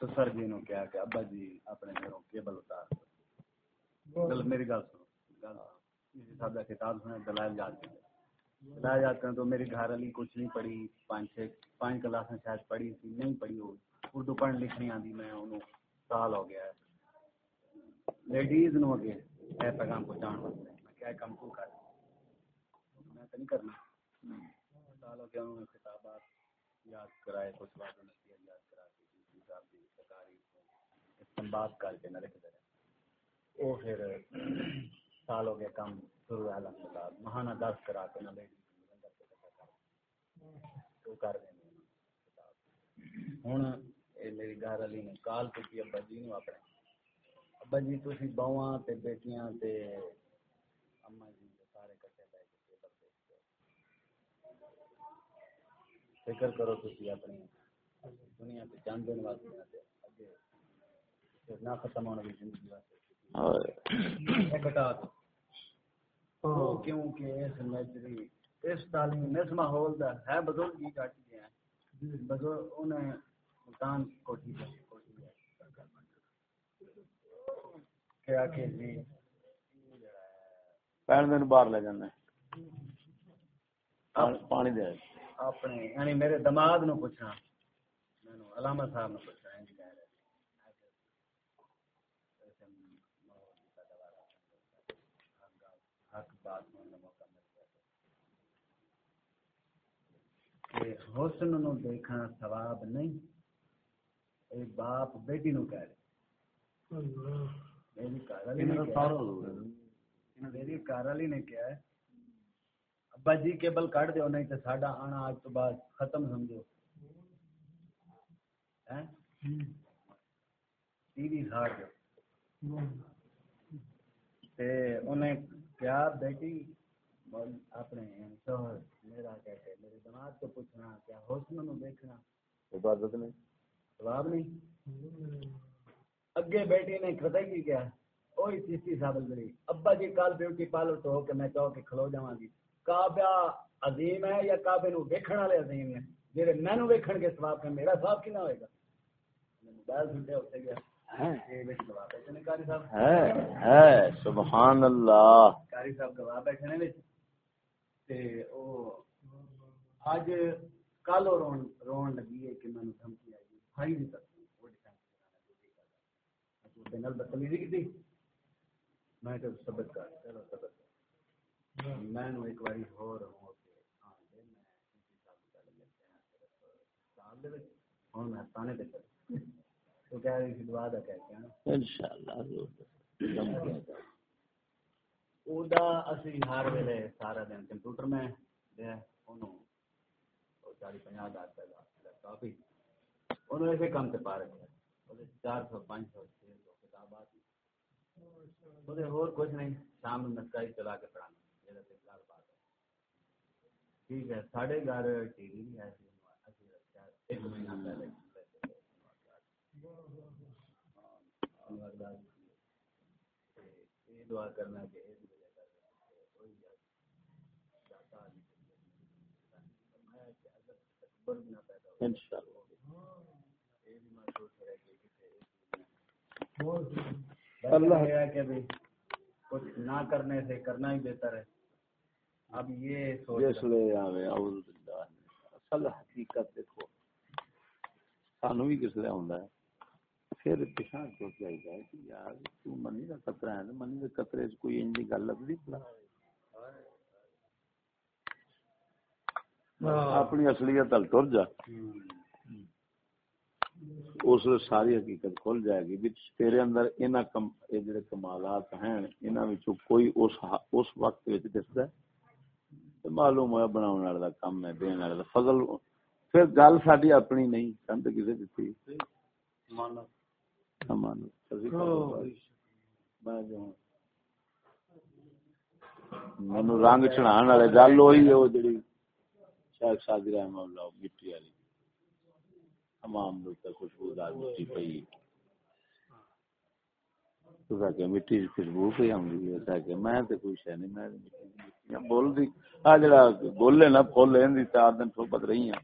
سسر جی نو کہا کہ ابا جی اپنے گھروں کیبل اتار دو۔ میری گل سنو گل چشتی صاحب دا سنے دلائل جاتے ہیں دلائل جاتے ہیں تو میری گھر والی کچھ نہیں پڑھی پانچ چھ پانچ کلاسیں شاید پڑھی تھی نہیں پڑھی ہو اردو پڑھ لکھنی آندی میں انہوں سال ہو گیا ہے۔ لیڈیز نو اگے اے پیغام پہنچان واسطے، میں کیا کام کو کر۔ میں تو نہیں کرنا۔ سال ہو گیا، انہوں نے خطابات یاد کرائے، کچھ بات نصیحت یاد کرا کے دوسری صاحب کی سرکاری استنباط کر کے نہ رکھ دے وہ پھر سال ہو گیا، کام شروع ہے الحمدللہ مہانہ دس کرا کے نہ لیڈیز تو کر دیں ہوں میری گھر والی نے کال کی ابا جی نو اپنے ابا جی تھی بہواں تے بیٹیاں تے اما جی سارے کٹے لے کے فکر کرو تھی اپنی دنیا تے جان دین واسطے اگے نہ ختم ہونے کی زندگی واسطے گٹا دو کیونکہ اس نجری اس تعلیم اس ماحول دا ہے بزرگ گٹ گیا بزرگ انہیں مکان کوٹھی کیا کہ جی دن باہر لے جانا پانی دے اپنے یعنی میرے دماغ نو پوچھنا۔ علامہ صاحب نو پوچھنا حسن نو دیکھنا ثواب نہیں۔ ایک باپ بیٹی نو کہہ رہے۔ میری گھر والی نے کیا ہے۔ ابا جی کیبل کٹ دیو نہیں تو ساڈا آنا آج تو بعد ختم سمجھو۔ ٹی وی ساڑ دو تے انہیں کیا بیٹی اپنے شوہر میرا کہتے میرے دماغ کو پوچھنا کیا حسن نو دیکھنا؟ عبادت نہیں۔ جواب نہیں۔ اگے بیٹی نے پتہ کی کیا؟ وہی چیشتی ثابت کری ابا جی کل بیوٹی پارلر تو ہو کے میں چاہو کہ کھلو جاواں گی۔ کعبہ عظیم ہے یا کعبے نو ویکھن والے عظیم ہیں؟ جڑے مینوں ویکھن گے ثواب کہ میرا ثواب کنا ہوئے گا؟ موبائل سنتے ہوتے گیا سبحان اللہ۔ کاری صاحب گواہ بیٹھے نے اج کل رون رون لگی ہے کہ میں دھمکی ہائی نہیں کرتی وہ ڈیفینس کرانا جو بھی کر رہا ہے۔ تو میں کہ سبق کر چلو سبق۔ میں نو ایک واری ہور ہوں ہاں، کے ہاں دے میں ان کی سال کا لے لیتے ہیں صرف سال دے وچ ہن میں تانے دے کر تو کہہ رہی ہے دعا دا کہہ کے ہاں انشاءاللہ ضرور۔ اودا اسی ہر ویلے سارا دن کمپیوٹر میں دے اونوں او 40 50 ہزار دا لیپ ٹاپ ہی۔ انہوں نے ایسے کم سے پا رکھا ہے۔ چار سو، پانچ سو، چھ سو بولے اور کچھ نہیں، شام نسکاری چلا کے پڑھانا۔ میرا بات ہے ٹھیک ہے، ساڑھے گیارہ ٹی وی بھی ایسی اللہ- ہے کہ بھی کچھ نہ کرنے سے کرنا ہی بہتر ہے۔ اب یہ سوچ جس لے آوے اعوذ باللہ اصل حقیقت دیکھو۔ سانو بھی کس لے ہوندا ہے؟ پھر پیچھا سوچ جائے گا کہ یار تو منی دا قطرہ ہے منی دے قطرے چ کوئی انجی گل لگدی پڑا اپنی اصلیت ال ٹر جا۔ اس ساری حقیقت کھل جائے گی تیرے اندر انہاں کم جڑے کمالات ہیں انہاں وچوں کوئی اس اس وقت وچ دسدا ہے؟ تے معلوم ہوا بناون والا کم ہے دین والا فضل پھر گل ساڈی اپنی نہیں سنت کسے دتی؟ کر میں جو ہوں۔ مینوں رنگ چڑھان والے گل ہوئی ہے وہ جڑی شیخ سادی رحمہ اللہ مٹی والی۔ تمام اوپر خوشبودار مٹی پئی۔ تو کہ مٹی دی خوشبو پئی آندی ہے تا کہ میں تے کوئی شے نہیں میں مٹی ہاں، بول دی۔ آ جڑا بولے نا پھول این دی چار دن صحبت رہی ہیں۔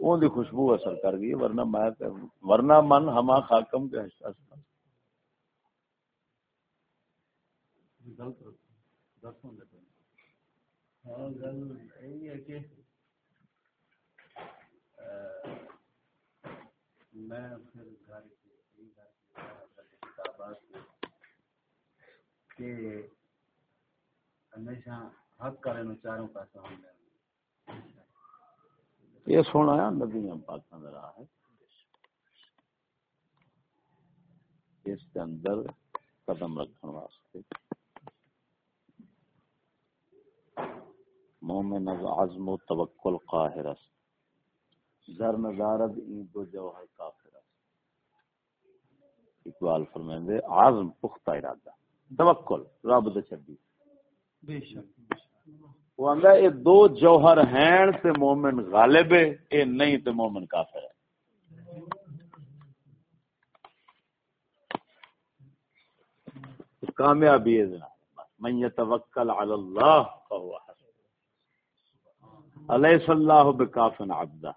اون دی خوشبو اثر کر گئی ورنہ میں تے ورنہ من ہما خاکم کے احساس تھا۔ غلط غلط ہاں گل یہی ہے کہ میں پھر گھر کی گھر کی کتابات کہ ہمیشہ حق کرے نو چاروں پاسوں ہم یہ سونا ہے، نبی ہم پاک کا رہا ہے۔ اس کے اندر قدم رکھنے واسطے مومن از عزم و توکل قاہر است۔ زر نظارت این دو جوہر کافر اقبال فرمائندے عزم پختہ ارادہ توکل رب دے چھڈی بے شک وہ آندا یہ دو جوہر ہیں تے مومن غالب ہے اے نہیں تے مومن کافر ہے۔ کامیابی ہے جناب۔ من يتوکل علی اللہ فهو حسبه الیس اللہ بکاف عبدہ۔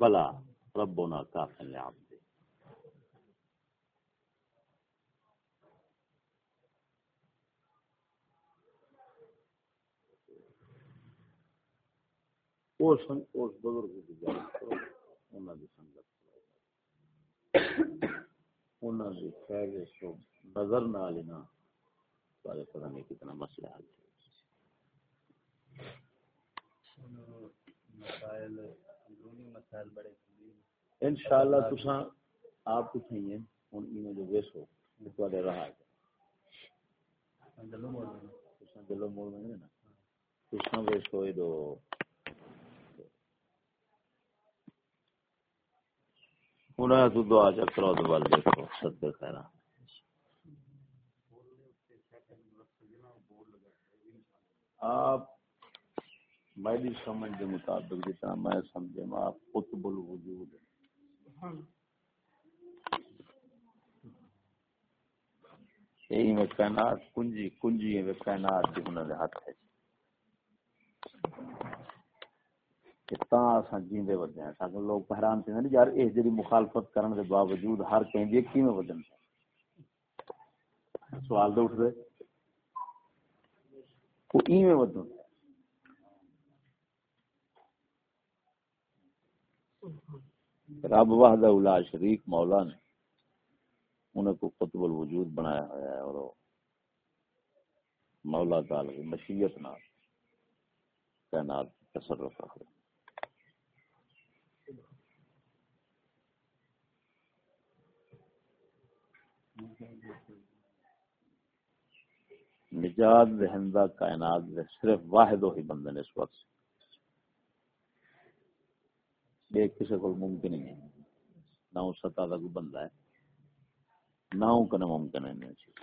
بلا ربنا کاف لعبده. اس اس بزرگ کی گل کرو انہاں دی سنگت انہاں دی خیر سو نظر نہ لینا بارے پتہ نہیں کتنا مسئلہ حل ہے مسائل انشاءاللہ تساں آپ کچھ نہیں ہیں ان میں جو ویسو تواڈے رہا ہے تساں دلو موڑ میں نا۔ تساں ویسو اے دو انہاں تو دعا چکرو دو بل دیکھو صدق خیرہ آپ میری سمجھ کے مطابق جتنا میں سمجھے میں آپ قطب الوجود ہیں۔ یہی میں کائنات کنجی کنجی ہے کائنات دی انہاں دے ہاتھ ہے کہ تاں اساں جیندے ودے ہیں ساڈے لوگ حیران تھے یار اے جڑی مخالفت کرن دے باوجود ہر کہیں کیویں ودن سوال دے اٹھ دے۔ وہ ایویں ودن رب وحدہ الا شریک مولا نے انہیں کو قطب الوجود بنایا ہوا ہے اور مولا تعالی کی مشیت نہ کائنات تصرف رکھ نجات دہندہ کائنات دے صرف واحد ہی بندے نے اس وقت سے یہ کسی کو ممکن نہیں۔ ہے نہ اس سطح کا کوئی بندہ ہے نہ وہ ممکن ہے نہیں چیز۔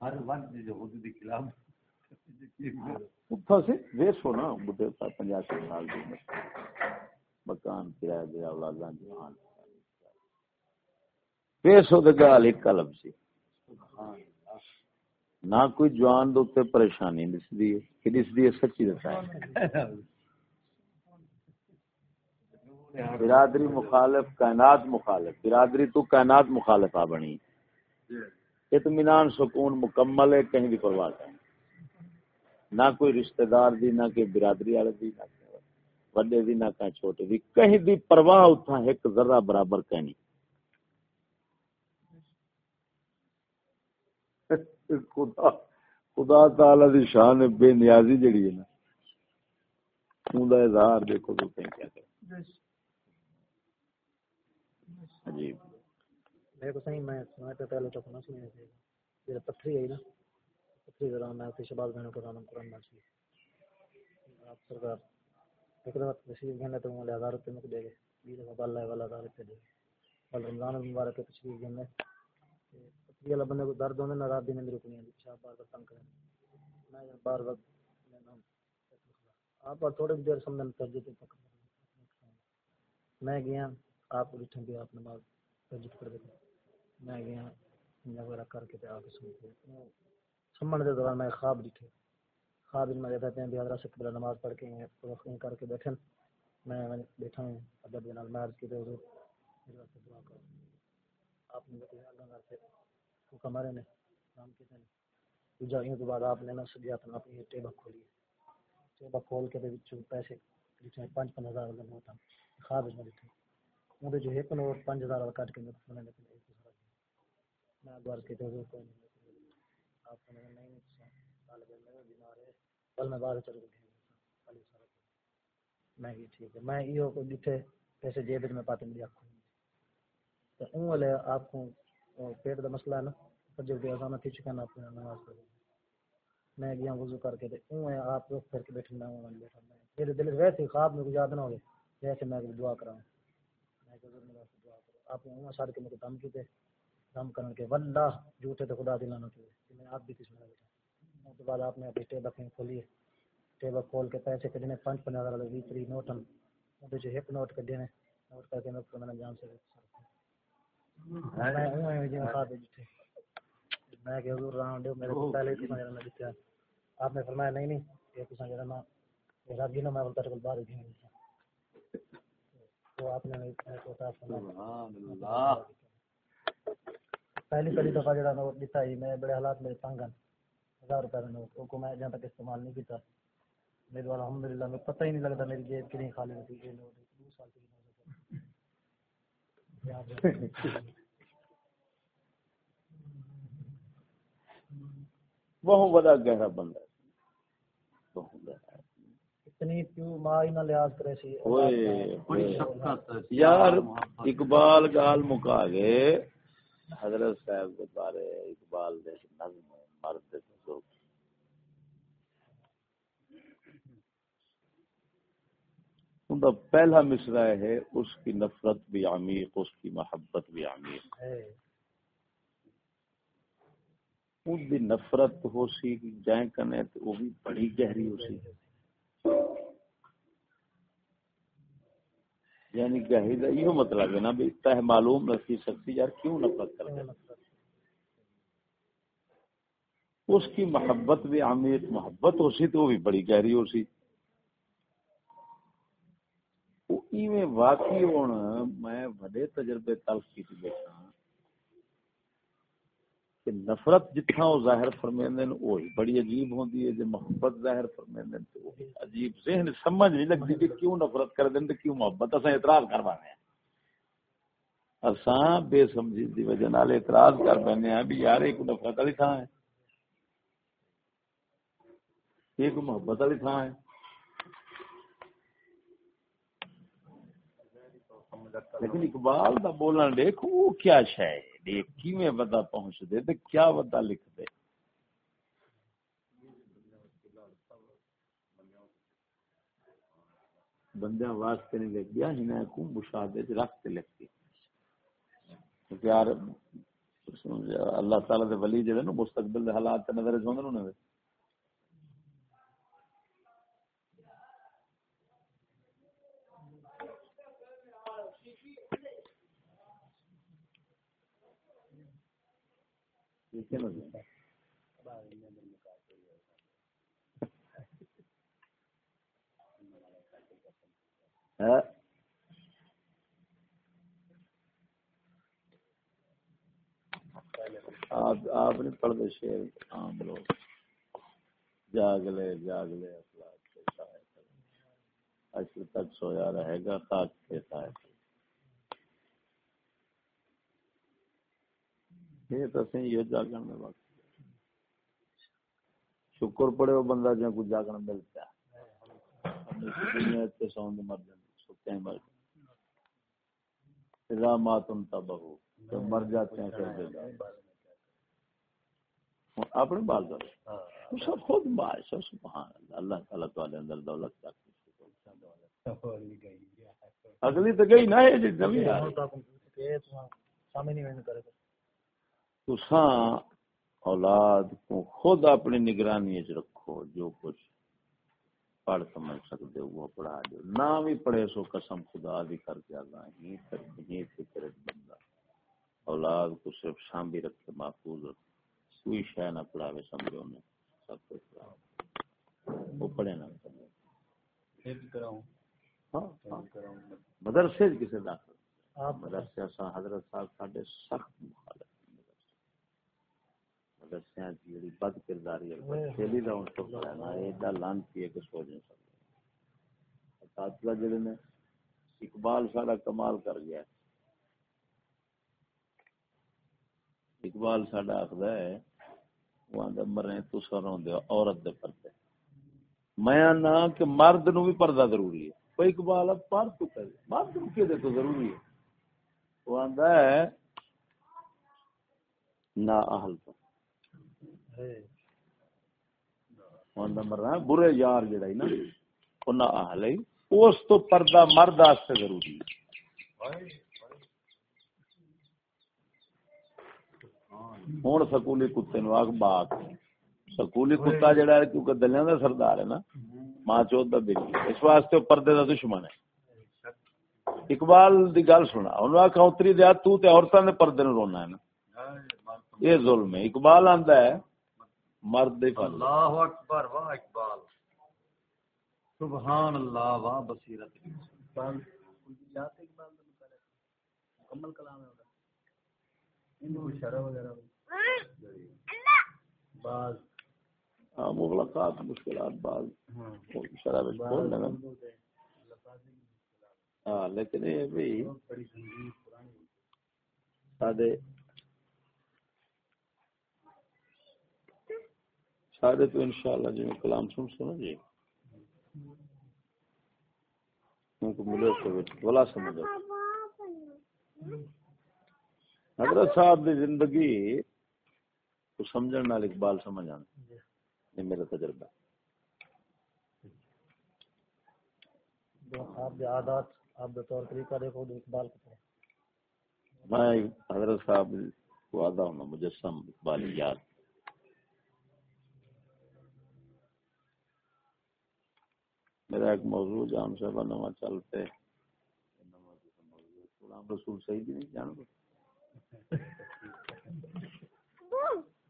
ہر وقت جو حدود خلاف اتھا سے ویس ہونا بڑھے پنجاسی سال کی عمر مکان کرایہ دیا جہان دے گال ایک کلب سی۔ نہ کوئی جوان دو تے پریشانی نس دی کہ نس دی سچی دتا برادری مخالف، کائنات مخالف۔ برادری تو کائنات مخالفہ بنی۔ اطمینان، سکون مکمل ہے، کہیں بھی پرواہ نہیں۔ نہ کوئی رشتہ دار دی، نہ کوئی برادری والے دی، نہ وڈے دی، نہ کہیں چھوٹے دی۔ کہیں دی پرواہ اتھا ایک ذرہ برابر کہیں خدا خدا تعالی دی شان بے نیازی جڑی ہے نا، اون دا اظہار دیکھو تو کہیں کیا کرے۔ عجیب۔ میرے کو صحیح میں سنا تو پہلے تو سنا سنیا تھے یہ پتھری ہے نا، پتھری ذرا میں تے شباب بہنوں کو قرآن قرآن ماشی آپ سرکار، ایک دفعہ تشریف گھنے تو مولے ہزار روپے مک دے گئے، بیس دفعہ باللہ والا ہزار روپے دے گئے۔ بل رمضان المبارک کے تشریف گھنے پتھری والا بندے کو درد ہونے نہ رات دن میں رکنی ہے پیشاب بار بار تنگ کریں میں بار بار آپ اور تھوڑی دیر سمجھن ترجیح تک میں گیا، آپ کو بٹھن دیا آپ نماز ترجیح کر دیتے میں گیا وغیرہ کر کے آ کے سن سمن دے دوران میں خواب دیکھے خواب میں کہتے ہیں حضرت سے قبلہ نماز پڑھ کے رخیں کر کے بیٹھے۔ میں بیٹھا ہوں، ادب نال میں عرض کی تے حضور میرے واسطے دعا کرو آپ نے بتایا، اللہ سے حکم ہمارے نے نام کہتے ہیں۔ دوجا این تو بعد آپ نے نا سجیات نے اپنی ٹیبل کھولی ٹیبل کھول کے دے پیسے جتنے پانچ پانچ ہزار والے نوٹ خواب میں دیکھے وہ جو ایک نوٹ پانچ ہزار والا کٹ کے میں سنے لیکن ایک میں دوار کے دے کوئی نہیں آپ نے نہیں طالب علم بیمار ہے۔ کل میں باہر چل گیا میں ہی ٹھیک ہے۔ میں یہ کو جتھے پیسے جیب میں پاتے، میری آنکھوں تو اون والے آپ کو پیٹ کا مسئلہ ہے نا فجر کے اذان تھی چکا نا، اپنے نماز پڑھ میں گیا وضو کر کے اون ہے آپ رخ کر کے بیٹھے میں اون بیٹھا میں میرے دل ویسے خواب میں کچھ یاد نہ ہو گئے۔ ویسے میں دعا کراؤں۔ میں کہ ضرور میرے دعا کرو آپ نے اون سارے کے مجھے دم کیتے۔ دم کرن کے واللہ، جھوٹے تو خدا دلانا چاہیے میں آپ بھی کس میں بیٹھا۔ اس کے بعد آپ نے اپنی ٹیبل کھیں کھولی ٹیبل کھول کے پیسے کھڑنے پانچ پانچ ہزار والے بیس تری نوٹ ہیں وہ جو ایک نوٹ کھڑے نے، نوٹ کر کے میں میں نے جان سے میں ہوں جی کہ حضور ہوں میرے کو پہلے ہی سمجھنا میں جتھے آپ نے فرمایا نہیں نہیں۔ یہ کچھ جڑا نا میرا بھی نا میں بولتا کل باہر ہی تو آپ نے میرے کو صاف فرمایا۔ پہلی پہلی دفعہ جڑا نوٹ دیتا ہی میں بڑے حالات میرے تنگ ہیں۔ ہزار روپے کا نوٹ کو میں جہاں تک استعمال نہیں کیتا۔ میرے والا میں پتہ ہی نہیں لگتا میری جیب کتنی خالی ہوتی ہے نوٹ دو سال کی بہت بڑا گہرا بندہ یار اقبال گال مکا گئے۔ حضرت صاحب کے بارے اقبال دے نظم مرد کا پہلا مصرع ہے اس کی نفرت بھی عمیق اس کی محبت بھی عمیق۔ ان دی نفرت ہو سی جائیں کنے تو وہ بھی بڑی گہری ہو سی۔ یعنی گہری دا یہ مطلب ہے نا بھی تہ معلوم رکھی سکتی یار کیوں نفرت کر اس کی محبت بھی عمیق محبت ہو سی تو وہ بھی بڑی گہری ہو سی۔ میں واقعی ہوں، میں بڑے تجربے تلخ کی بیٹھا کہ نفرت جتنا وہ ظاہر فرمیندے نے وہی بڑی عجیب ہوندی ہے جو محبت ظاہر فرمیندے نے تو وہی عجیب ذہن، سمجھ نہیں لگتی کہ کیوں نفرت کر دیں تے کیوں محبت، اساں اعتراض کروانے ہیں۔ اساں بے سمجھی دی وجہ نال اعتراض کر بینے ہیں بھی یار، ایک نفرت والی تھاں ہے، ایک محبت والی تھاں ہے۔ لیکن اقبال دا بولن دیکھ وہ کیا شے دیکھ، کیویں ودا پہنچ دے تے کیا ودا لکھ دے بندیاں واسطے نہیں لکھ گیا ہنا کو مشاہدے چ رکھ کے لکھ کے کیونکہ یار اللہ تعالی دے ولی جڑے نا، مستقبل دے حالات تے نظر چ ہوندے نے آپ آپ نہیں پڑھتے شیر عام لوگ۔ جاگ لے جاگ لے اخلاق کے سائے تک سویا رہے گا خاک کے سائے یہ تو یہ جاگن میں وقت شکر پڑے وہ بندہ جہاں کچھ جاگن ملتا ہے۔ مر ستے ہیں مر اذا تبہو تو مر جاتے ہیں کر دے گا ہاں، اپنے بال تو سب خود باعث سبحان اللہ۔ اللہ تعالیٰ تو علیہ اندر دولت اگلی تو گئی نہ ہے جی، زمین سامنے نہیں کرے تساں اولاد کو خود اپنی نگرانی وچ رکھو جو کچھ پڑھ سمجھ سکتے ہو وہ پڑھا دو نہ بھی پڑھے سو قسم خدا دی کر کے آگا ہی تر ہی فکر بندہ۔ اولاد کو صرف سانبھی رکھے محفوظ رکھے۔ کوئی شے نہ پڑھاوے سمجھو نے سب کچھ پڑھاوے وہ پڑھے نہ کراؤں۔ ہاں ہاں۔ مدرسے کسے داخل۔ مدرسے حضرت صاحب ساڈے سخت مخالف۔ کی جڑی بد کرداری ہے دا ان تو کہ نہیں سکتے اساتذہ جڑے نے اقبال سارا کمال کر گیا۔ اقبال ساڈا آخدا ہے وہ آندا مرے تو دے عورت دے پردے۔ میں آنا کہ مرد نو بھی پردہ ضروری ہے۔ کوئی اقبال اب پار تو کر مرد نو کے دے تو ضروری ہے؟ وہ آندا ہے نا اہل تو۔ آندا مرنا برے یار جڑا ہی نا وہ نا اہل ہے اس تو پردہ مرد واسطے ضروری ہے۔ ہوں، سکولی کتے نو آگ باغ سکولی کتا جڑا ہے، کیونکہ دلیاں دا سردار ہے نا۔ ماں چوت دا بلی اس واسطے پردے دا دشمن ہے۔ اقبال دی گل سنا انہوں آخا اتری دیا تو تے عورتوں دے پردے نو رونا ہے نا۔ یہ ظلم ہے۔ اقبال آندا ہے مرد دے پردے اللہ اکبر واہ اقبال۔ سبحان اللہ واہ بصیرت۔ اقبال جاتے اقبال دا مکمل کلام ہے ان کو شرح وغیرہ۔ بعض۔ ہاں مغلقات مشکلات بعض۔ شرح وچ کھول ہاں لیکن یہ بھی سادے سادے تو انشاءاللہ جی میں کلام سن سنا جی۔ ان کو ملے بلا سمجھو حضرت صاحب دی زندگی کو سمجھن نال اقبال سمجھ آنا یہ میرا تجربہ۔ جو آپ کے عادات آپ کا طور طریقہ دیکھو تو اقبال کو پڑھو۔ میں حضرت صاحب کو آدھا ہونا مجسم اقبال یاد۔ میرا ایک موضوع جان صاحب نواں چلتے غلام رسول صحیح بھی نہیں جان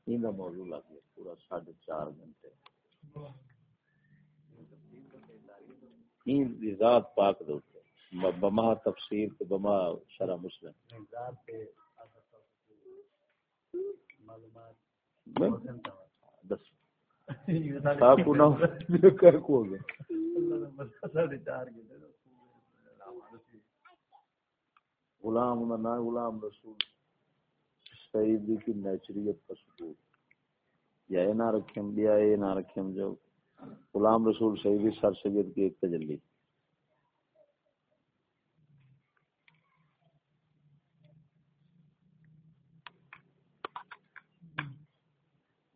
یہ موضوع لگ گیا پورا ساڑھے چار گھنٹے۔ این دی ذات پاک دے بما تفسیر تے بما شرح مسلم۔ معلومات دس کر کو غلام غلام رسول سعید کی نیچریت کا ثبوت۔ یا اے نہ رکھیں اے نہ رکھیں جو غلام رسول سعیدی سر سید کی ایک تجلی۔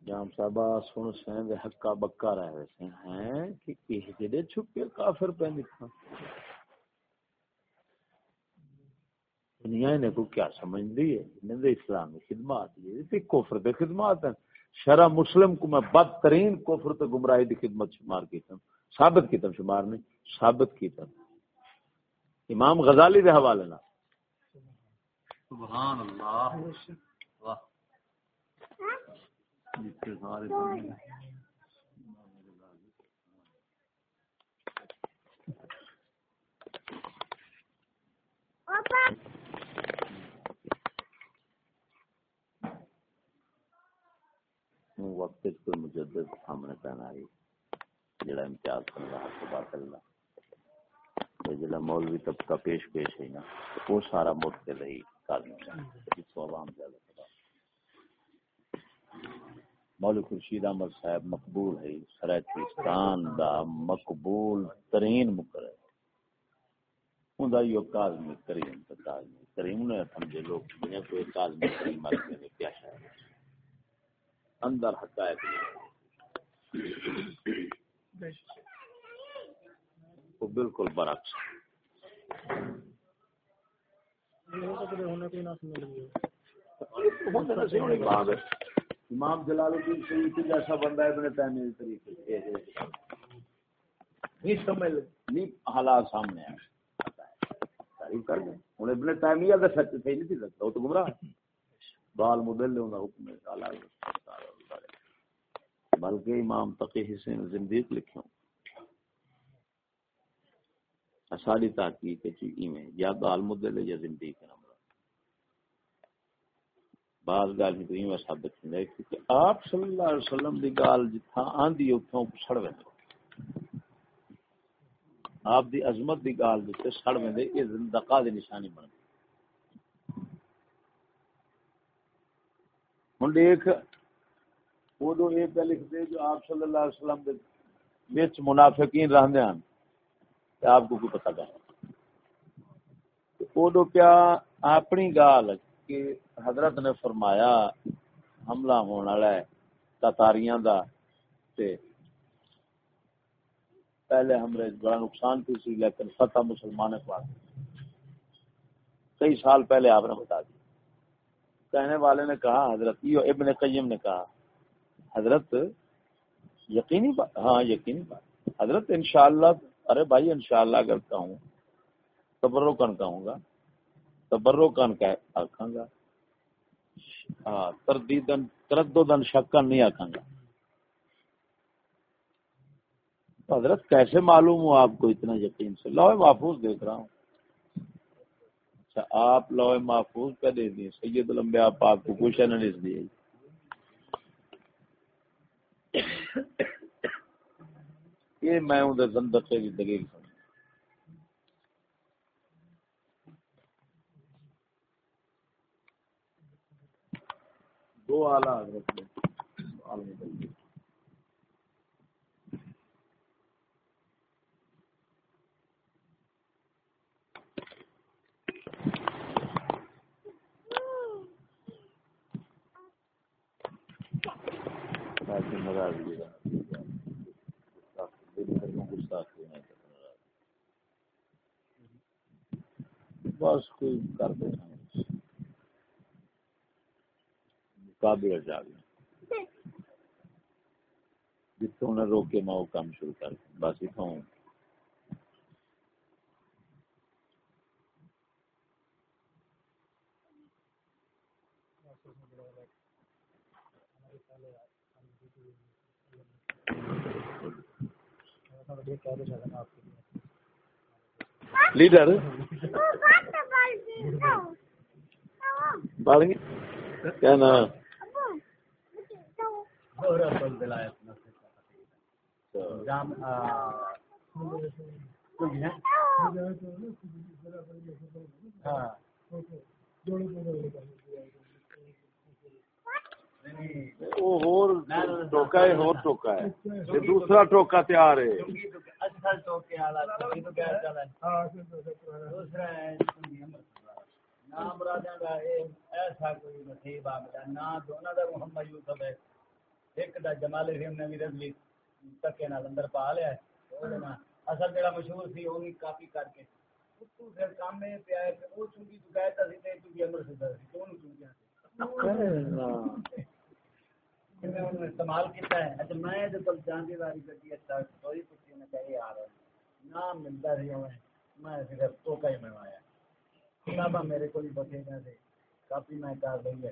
جام صاحبہ، سن سیں دے حقا بکا رہ ویسے ہیں کہ یہ جڑے چھپے کافر پہ نکھا دنیا نے کو کیا سمجھ دی ہے؟ انہیں دے اسلامی خدمات یہ تے کفر دے خدمات ہیں۔ شرع مسلم کو میں بدترین کفر تے گمراہی دی خدمت شمار کیتا ہوں ثابت کیتا ہوں شمار نہیں، ثابت کیتا ہوں امام غزالی دے حوالے نہ سبحان اللہ۔ واہ۔ وقت کوئی مجدد سامنے پہنا آئی جڑا امتیاز جڑا مولوی طبقہ پیش پیش ہے نا وہ سارا مٹ کے لئی کارن جس کو عوام زیادہ پتا مولوی خورشید احمد صاحب مقبول ہے سرائتستان دا مقبول ترین مقرر ہوں یہ کاظمی کریم تے کاظمی کریم نے سمجھے لوگ دنیا کوئی کاظمی کریم مر کے کیا شاید اندر حقائق وہ بالکل برعکس امام جلال الدین سیوطی جیسا بندہ ہے ابن تیمیہ طریقے نہیں سمجھ نہیں حالات سامنے آئے تعریف کر دیں۔ ہوں ابن تیمیہ کا سچ صحیح نہیں تھی سکتا وہ تو گمراہ بال مدل حکم ہے۔ بلکہ امام تقی حسین زندیق لکھوں ساری تحقیق چیزی میں یا بال مدل ہے یا زندیق ہے۔ بعض گال ہی تو یہ ثابت نہیں ہے کیونکہ آپ صلی اللہ علیہ وسلم دی گال جتھا آندھی اتھوں سڑ ویندے۔ آپ دی عظمت دی گال جتھے سڑ ویندے، یہ زندقہ دی نشانی بن ہوں دیکھ ادو یہ پہ لکھ دے جو آپ صلی اللہ علیہ وسلم دے وچ منافقین رہندے ہیں تے آپ کو کوئی پتہ نہیں۔ ادو کیا اپنی گال ہے؟ کہ حضرت نے فرمایا، حملہ ہونے والا ہے تاتاریاں دا، تے پہلے حملے بڑا نقصان کی سی، لیکن فتح مسلمان کو کئی سال پہلے آپ نے بتا دی۔ کہنے والے نے کہا، حضرت یہ ابن قیم نے کہا، حضرت یقینی بات ہاں یقینی بات۔ حضرت انشاءاللہ، ارے بھائی، انشاءاللہ اگر کہوں تبرکن کہوں گا۔ تبرکن کہ آکھاں گا۔ ہاں تردیدن ترددن شکن نہیں آکھاں گا۔ حضرت، کیسے معلوم ہو آپ کو اتنا یقین سے؟ لوہ محفوظ دیکھ رہا ہوں۔ اچھا آپ لوہ محفوظ پہ دے دیے؟ سید الانبیاء پاک کو کچھ نہیں دیے۔ یہ میں ہوں دے زندقے کی دلیل سمجھ دو آلہ حضرت نے۔ بس کوئی کر دے کام شروع کر بس لیڈر۔ کیا نا شہرت الولایت مسجد کا خطیب ہے تو جام آ، کوئی ہے ہاں نہیں وہ ہور ٹوکا ہے ہور ٹوکا ہے۔ یہ دوسرا ٹوکا تیار ہے۔ نام ایسا کوئی نصیب نہ دونوں دا محمد یوسف ہے۔ ایک دا جمال رحیم نے بھی رضوی تکے نال اندر پا لیا ہے۔ اصل جڑا مشہور سی وہ بھی کاپی کر کے۔ تو پھر کام میں پیا ہے وہ چنگی تو کہتا سی تے چنگی امر سے سی کیوں نہیں چنگیاں میں انہوں استعمال کیتا ہے۔ اچھا میں جو کل چاندی والی گڈی اچھا کوئی پوچھی نے کہی یار نام ملتا سی ہمیں میں صرف تو کا ہی منوایا۔ کتاباں میرے کو بھی بچے گئے تھے کافی میں کر رہی ہے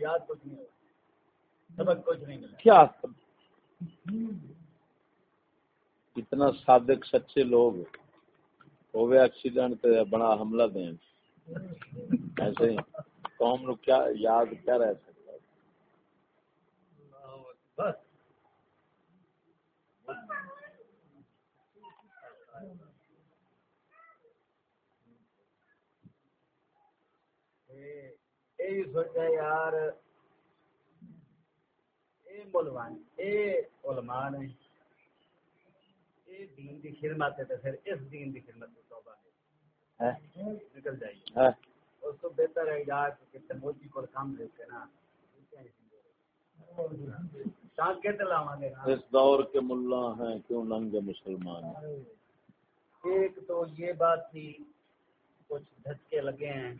یاد کچھ نہیں ہوا سبق کچھ نہیں ملا۔ کیا اتنا صادق سچے لوگ ہوئے۔ ایکسیڈنٹ تے بڑا حملہ دیں ایسے ہی۔ قوم نو کیا یاد کیا رہ سکتا ہے؟ سوچا یار اے ملوان اے علماء نے اے دین دی خدمت ہے پھر اس دین دی خدمت تو توبہ ہے۔ ہیں؟ نکل جائیے۔ ہیں؟ اس کو بہتر ہے یار کہ کو کام دے کے نا اس دور کے ملا ہیں کیوں ننگے مسلمان؟ ہیں ایک تو یہ بات تھی کچھ دھچکے لگے ہیں۔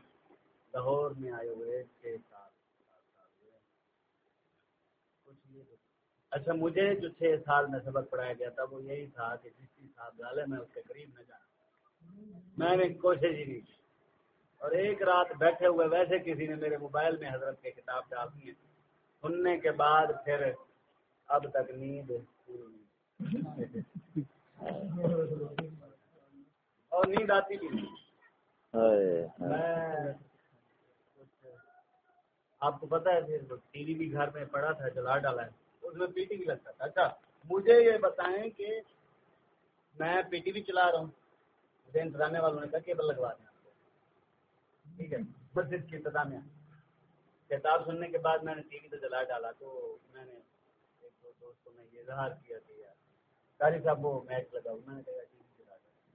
لاہور میں آئے ہوئے چھ سال۔ اچھا مجھے جو چھ سال میں سبق پڑھایا گیا تھا وہ یہی تھا کہ جس کی صاحب ڈالے میں اس کے قریب نہ جانا۔ میں نے کوشش ہی نہیں کی۔ اور ایک رات بیٹھے ہوئے ویسے کسی نے میرے موبائل میں حضرت کی کتاب ڈال دی ہے۔ سننے کے بعد پھر اب تک نیند اور نیند آتی بھی نہیں۔ میں آپ کو پتا ہے پھر ٹی وی بھی گھر میں پڑا تھا، جلا ڈالا ہے۔ اس میں پی ٹی وی لگتا تھا۔ اچھا مجھے یہ بتائیں کہ میں پی ٹی وی چلا رہا ہوں۔ مجھے انتظامیہ والوں نے کہا کیبل لگوا دیں۔ آپ کو ٹھیک ہے، مسجد کی انتظامیہ۔ کتاب سننے کے بعد میں نے ٹی وی تو جلا ڈالا، تو میں نے ایک دو دوستوں نے یہ اظہار کیا کہ یار قاری صاحب وہ میچ لگا ہوا میں نے کہا ٹی وی چلا ڈالا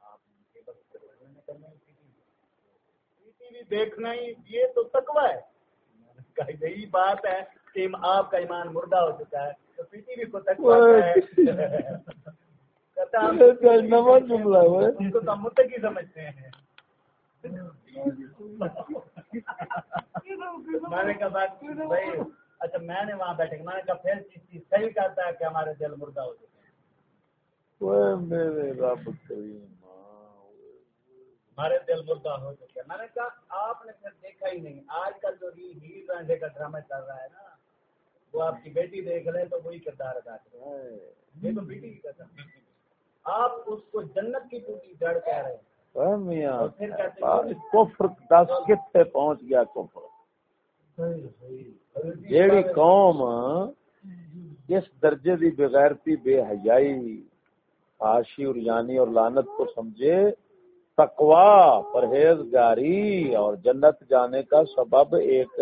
آپ کیبل کروانے میں کرنا ہے ٹی وی دیکھنا ہی یہ تو تقوی ہے۔ یہی بات ہے کہ آپ کا ایمان مردہ ہو چکا ہے تو پی ٹی وی کو تقوی ہم ہم متقی سمجھتے ہیں۔ میں نے کہا بات بھائی اچھا میں نے وہاں بیٹھے میں نے کہا پھر چیز صحیح کرتا ہے کہ ہمارے دل مردہ ہو چکے ہیں؟ میرے رب کریم۔ ہمارے دل مردہ ہو چکے میں نے کہا آپ نے پھر دیکھا ہی نہیں آج کل جو ری ہیر رانجھے کا ڈرامہ چل رہا ہے نا وہ آپ کی بیٹی دیکھ لیں تو وہی کردار ادا کرے ہائے۔ یہ تو بیٹی کی قسم ہے۔ آپ اس کو جنت کی ٹوٹی جڑ کہہ رہے ہیں۔ اوئے میاں کفر دس کتنے پہنچ گیا کفر۔ جیڑی قوم اس درجے دی بغیرتی بے حیائی آشی اور یعنی اور لانت کو سمجھے تقوا پرہیزگاری اور جنت جانے کا سبب ایک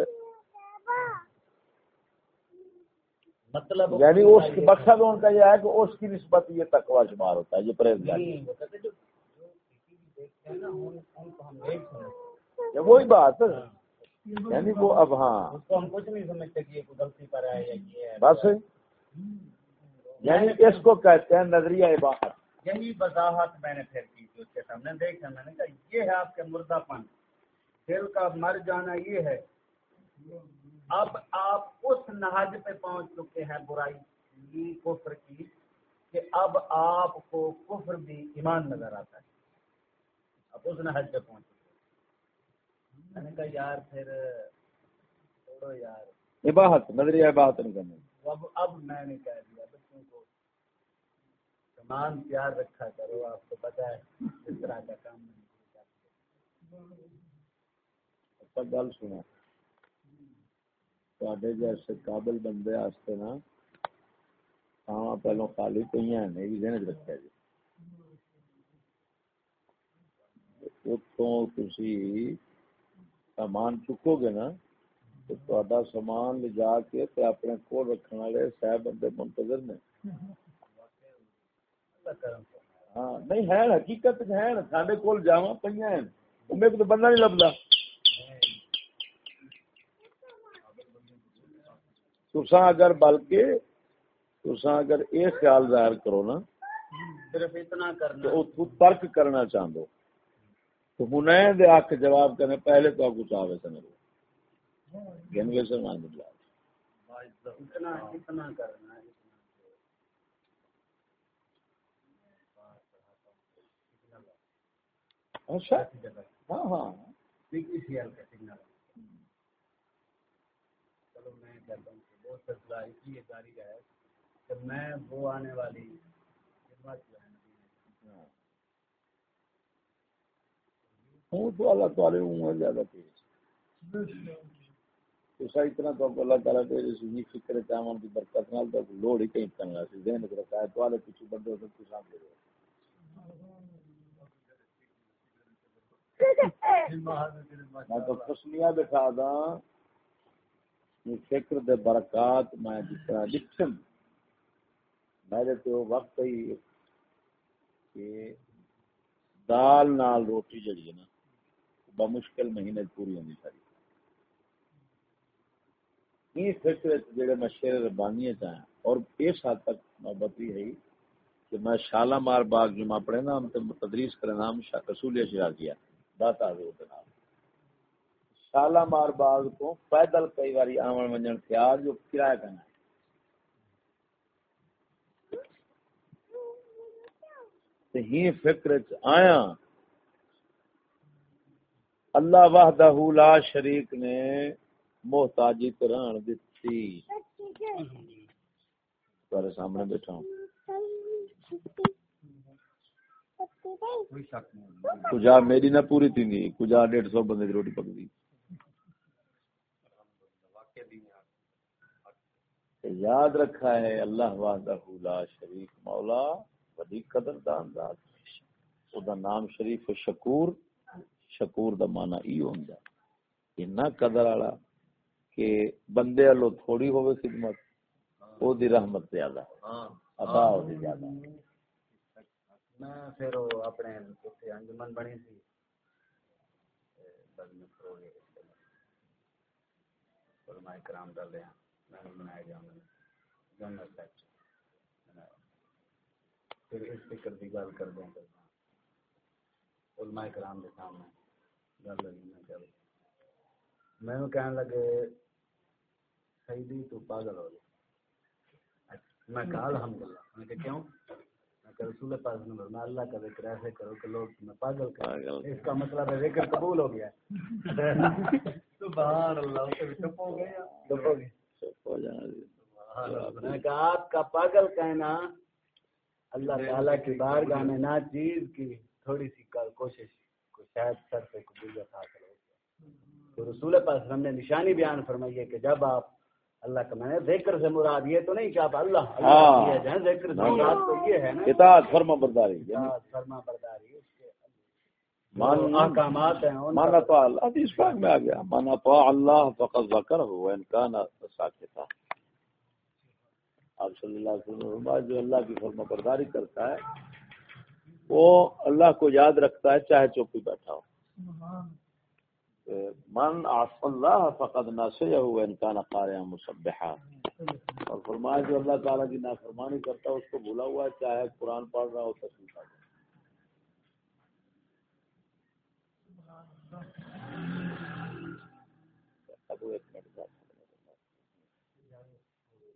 مطلب یعنی اس کی مقصد ان کا یہ ہے کہ اس کی نسبت یہ تقوا شمار ہوتا ہے یہ پرہیزگاری یہ وہی بات۔ یعنی وہ اب ہاں۔ کچھ نہیں سمجھتے کہ غلطی پر ہے بس۔ یعنی اس کو کہتے ہیں نظریہ اباحت یہی وضاحت میں نے پھر کی تھی اس کے سامنے۔ دیکھا میں نے کہا یہ ہے آپ کے مردہ پن۔ دل کا مر جانا یہ ہے۔ اب آپ اس نہج پہ پہنچ چکے ہیں برائی کی کفر کی کہ اب آپ کو کفر بھی ایمان نظر آتا ہے۔ اب اس نہج پہ پہنچ چکے میں نے کہا یار پھر چھوڑو یار۔ اباہت نظریہ اباہت نہیں کرنے اب اب میں نے کہہ دیا بچوں کو سامان تیار رکھا کرو، آپ کو پتا ہے اس طرح کا کام نہیں اچھا گل سنا تے جیسے قابل بندے واسطے نا تھاواں پہلو خالی پہ ہیں یہ بھی ذہن رکھا جی۔ اتوں تھی سامان چکو گے نا، تو تا سامان لے جا کے تے اپنے کول رکھنے والے سہ بندے منتظر نے۔ ہاں نہیں ہے حقیقت ہے سارے کول جاواں ہیں۔ میرے کو بندہ نہیں لبدا تساں اگر بلکہ تساں اگر یہ خیال ظاہر کرو نا صرف اتنا کرنا۔ تو تو ترک کرنا چاہندو۔ تو ہنے دے آکھ جواب کرنے پہلے تو کچھ آوے سن گنوے سے مان اتنا کرنا۔ ہے اچھا۔ ہاں ہاں۔ چلو میں کہتا ہوں کہ وہ سلسلہ اس لیے جاری ہے کہ میں وہ آنے والی خدمت جو ہے نا ہوں تو اللہ تعالی ہوں ہے زیادہ تیز تو سا اتنا تو آپ کو اللہ تعالیٰ دے جیسے یہ فکر چاہوں کی برکت نال تو لوڑ ہی کہیں کرنا سی ذہن کو رکھا ہے تو والے پیچھے بندے ہو سکتے سامنے رہے میں تو خسمیاں بٹھا دا فکر دے برکات میں جس طرح لکھن میرے تو وقت ہی کہ دال نال روٹی جڑی ہے نا بمشکل مہینے پوری ہونی ساری یہ فکر جڑے میں شیر ربانی چاہیں اور اس حد تک محبت بھی ہے کہ میں شالامار باغ جمعہ پڑھے نا، ہم تدریس کرے نام رسول شرازیہ داتا حضور دے نام شالامار باغ تو پیدل کئی باری آمن منجن تیار جو کرایہ کرنا ہے۔ تے ہی فکر چ آیا۔ اللہ وحدہ لا شریک نے محتاجی کران دتی تارے سامنے بیٹھا ہوں۔ کجا میری نہ پوری تھی نہیں کجا ڈیڑھ سو بندے کی روٹی پک دی یاد رکھا ہے اللہ وحدہ لا شریک مولا بڑی قدر دان ذات او دا نام شریف شکور شکور دا معنی ای ہوندا۔ اتنا قدر والا کہ بندے والو تھوڑی ہوے خدمت او دی رحمت زیادہ۔ عطا ہو دی زیادہ۔ میں پھر وہ اپنے اتنے انجمن بنی سی۔ بد میں پھر پروگے علماء کرام ڈالے ہیں میں نے بنایا گیا میں جنرل سیکٹ پھر اس فکر کی گل کر دیں علماء کرام کے سامنے گل لگی میں چل میں نے کہنے لگے سیدی تو پاگل ہو گیا۔ میں کہا، الحمدللہ۔ میں کہ کیوں؟ کہ رسول پاک نے فرمایا اللہ کا ذکر ایسے کرو کہ لوگ تمہیں پاگل کریں اس کا مطلب ہے ذکر قبول ہو گیا سبحان اللہ اسے بھی چپ ہو گیا چپ ہو گیا چپ ہو جانا۔ میں کہا آپ کا پاگل کہنا اللہ تعالیٰ کی بارگاہ میں نہ چیز کی تھوڑی سی کوشش کو شاید سر پہ قبولیت حاصل ہو گیا تو رسول پاک ہم نے نشانی بیان فرمائی ہے کہ جب آپ اللہ کا میں نے ذکر سے مراد یہ تو نہیں کہ آپ اللہ اللہ ہاں۔ ذکر سے مراد تو یہ ہے نا۔ اطاعت فرما برداری یعنی اطاعت، فرما برداری مانا تو اللہ حدیث پاک میں آ گیا۔ مانا تو اللہ فقط ذکر ہو ان کا نہ ساکتا۔ آپ صلی اللہ علیہ وسلم جو اللہ کی فرما برداری کرتا ہے وہ اللہ کو یاد رکھتا ہے چاہے چوپی بیٹھا ہو۔ من عص اللہ فقد ناسیہ ہو ان کا نہ مسبحا۔ اور فرمایا جو اللہ تعالیٰ کی نافرمانی کرتا ہے، اس کو بھولا ہوا ہے، چاہے قرآن پڑھ رہا ہو تصویر پڑھ رہا ہو۔ اب وہ ایک منٹ کا